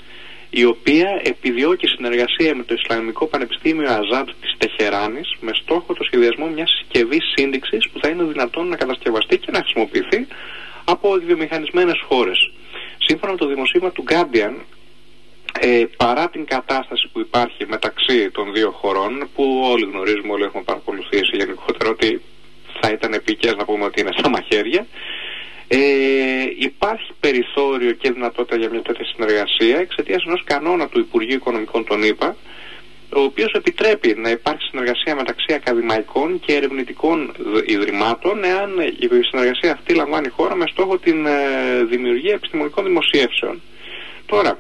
η οποία επιδιώκει συνεργασία με το Ισλαμικό Πανεπιστήμιο Αζάντ της Τεχεράνης με στόχο το σχεδιασμό μιας συσκευής σύνδεξης που θα είναι δυνατόν να κατασκευαστεί και να χρησιμοποιηθεί από βιομηχανισμένες χώρες. Σύμφωνα με το δημοσίευμα του Guardian, ε, παρά την κατάσταση που υπάρχει μεταξύ των δύο χωρών, που όλοι γνωρίζουμε, όλοι έχουμε παρακολουθήσει γενικότερα ότι θα ήταν επικές να πούμε ότι είναι στα μαχαίρια, ε, υπάρχει περιθώριο και δυνατότητα για μια τέτοια συνεργασία εξαιτίας ενός κανόνα του Υπουργείου Οικονομικών των ΗΠΑ, ο οποίος επιτρέπει να υπάρξει συνεργασία μεταξύ ακαδημαϊκών και ερευνητικών δ- ιδρυμάτων εάν η συνεργασία αυτή λαμβάνει χώρα με στόχο την ε, δημιουργία επιστημονικών δημοσιεύσεων. Τώρα,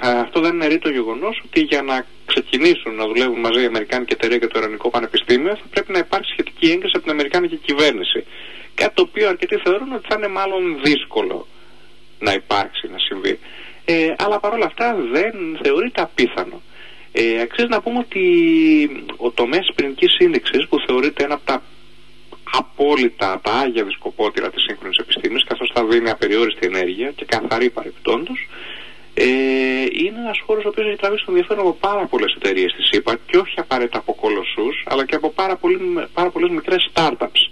ε, αυτό δεν είναι ρήτο γεγονός ότι για να ξεκινήσουν να δουλεύουν μαζί η Αμερικάνικη εταιρεία και το Ιρανικό Πανεπιστήμιο θα πρέπει να υπάρξει σχετική έγκριση από την Αμερικάνικη κυβέρνηση. Κάτι το οποίο αρκετοί θεωρούν ότι θα είναι μάλλον δύσκολο να υπάρξει, να συμβεί. Ε, αλλά παρόλα αυτά δεν θεωρείται απίθανο. Ε, αξίζει να πούμε ότι ο τομέας της πυρηνικής σύνδεξης που θεωρείται ένα από τα απόλυτα, τα άγια δισκοπότηρα της σύγχρονης επιστήμης καθώς θα δίνει απεριόριστη ενέργεια και καθαρή παρεπτόντως ε, είναι ένας χώρος ο οποίος έχει τραβήσει τον ενδιαφέρον από πάρα πολλές εταιρείες της ΕΠΑ και όχι απαραίτητα από κολοσσούς αλλά και από πάρα, πολύ, πάρα πολλές μικρές startups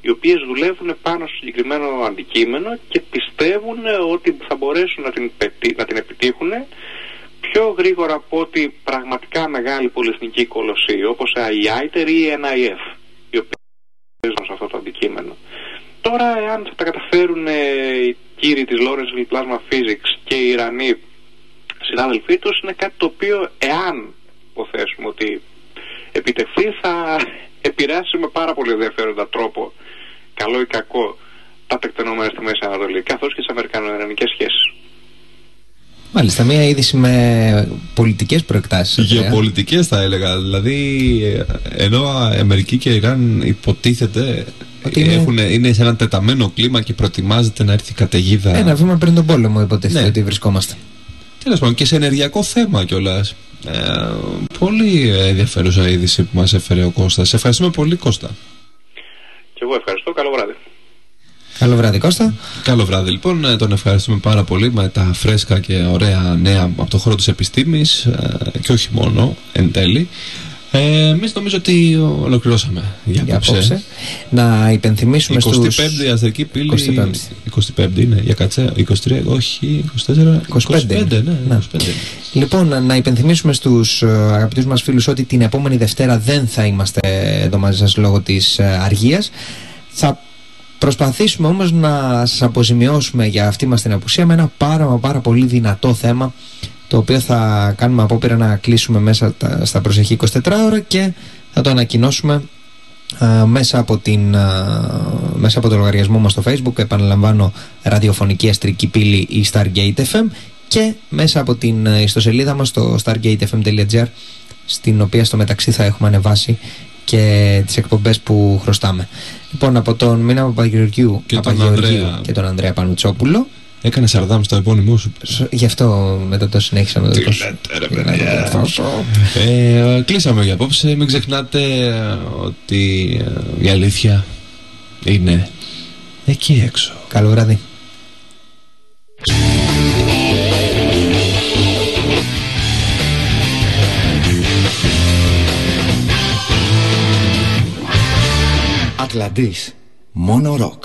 οι οποίες δουλεύουν πάνω στο συγκεκριμένο αντικείμενο και πιστεύουν ότι θα μπορέσουν να την, πετύ- να την επιτύχουν πιο γρήγορα από ότι πραγματικά μεγάλη πολυεθνική κολοσσή όπως η ITER ή η NIF οι οποίες παίζουν σε αυτό το αντικείμενο. Τώρα, εάν θα τα καταφέρουν ε, οι κύριοι της Lawrenceville Plasma Physics και οι Ιρανοί συνάδελφοί τους, είναι κάτι το οποίο, εάν υποθέσουμε ότι επιτευχθεί, θα επηρεάσει με πάρα πολύ ενδιαφέροντα τρόπο, καλό ή κακό, τα τεκτενόμενα στη Μέση Ανατολή, καθώς και τις Αμερικανο-Ιρανικές σχέσεις. Μάλιστα, μια είδηση με πολιτικές προεκτάσεις. βέβαια. Γεωπολιτικέ θα έλεγα. Δηλαδή, ε, ενώ Αμερική και Ιράν υποτίθεται Ότι είναι- έχουν, είναι σε ένα τεταμένο κλίμα και προετοιμάζεται να έρθει καταιγίδα. Ένα βήμα πριν τον πόλεμο υποτίθεται Ναι. ότι βρισκόμαστε. Τέλος πάντων, και σε ενεργειακό θέμα κιόλας. Ε, πολύ ενδιαφέρουσα είδηση που μας έφερε ο Κώστας. Σε ευχαριστούμε πολύ, Κώστα. Και εγώ ευχαριστώ. Καλό βράδυ. Καλό βράδυ Κώστα. Καλό βράδυ λοιπόν, Ε, τον ευχαριστούμε πάρα πολύ με τα φρέσκα και ωραία νέα από το χώρο της επιστήμης ε, και όχι μόνο εν τέλει. Ε, Εμείς νομίζω ότι ολοκληρώσαμε για, Για απόψε. απόψε. Να υπενθυμίσουμε 25η στους... αστρική πύλη. 25η. 25η είναι, για κατσέ. 23, όχι, 24. 25. ναι, Ναι. 25. Λοιπόν, να- να υπενθυμίσουμε στους ε, αγαπητούς μας φίλους ότι την επόμενη Δευτέρα δεν θα είμαστε εδώ μαζί σας λόγω της ε, αργίας. Θα προσπαθήσουμε όμως να σας αποζημιώσουμε για αυτή μας την απουσία με ένα πάρα μα πάρα πολύ δυνατό θέμα το οποίο θα κάνουμε απόπειρα να κλείσουμε μέσα τα- στα προσεχή 24 ώρα και θα το ανακοινώσουμε α, μέσα, από την, α, μέσα από το λογαριασμό μας στο facebook επαναλαμβάνω ραδιοφωνική αστρική πύλη ή Stargate FM και μέσα από την α, ιστοσελίδα μας στο stargatefm.gr στην οποία στο μεταξύ θα έχουμε ανεβάσει και τις εκπομπές που χρωστάμε. Λοιπόν, από τον Μίνα Παπαγεωργιού Και τον Παπαγεωργίου Ανδρέα. και τον Ανδρέα Πανουτσόπουλο Έκανε σαρδάμ στο επώνυμό σου. Σ- Γι' αυτό μετά το συνέχισα με το τόσο. Για να το διορθώσω. Ε, κλείσαμε για απόψε. Μην ξεχνάτε ε, ότι ε, η αλήθεια είναι εκεί έξω. Καλό βράδυ. Ατλαντής. Μόνο ροκ.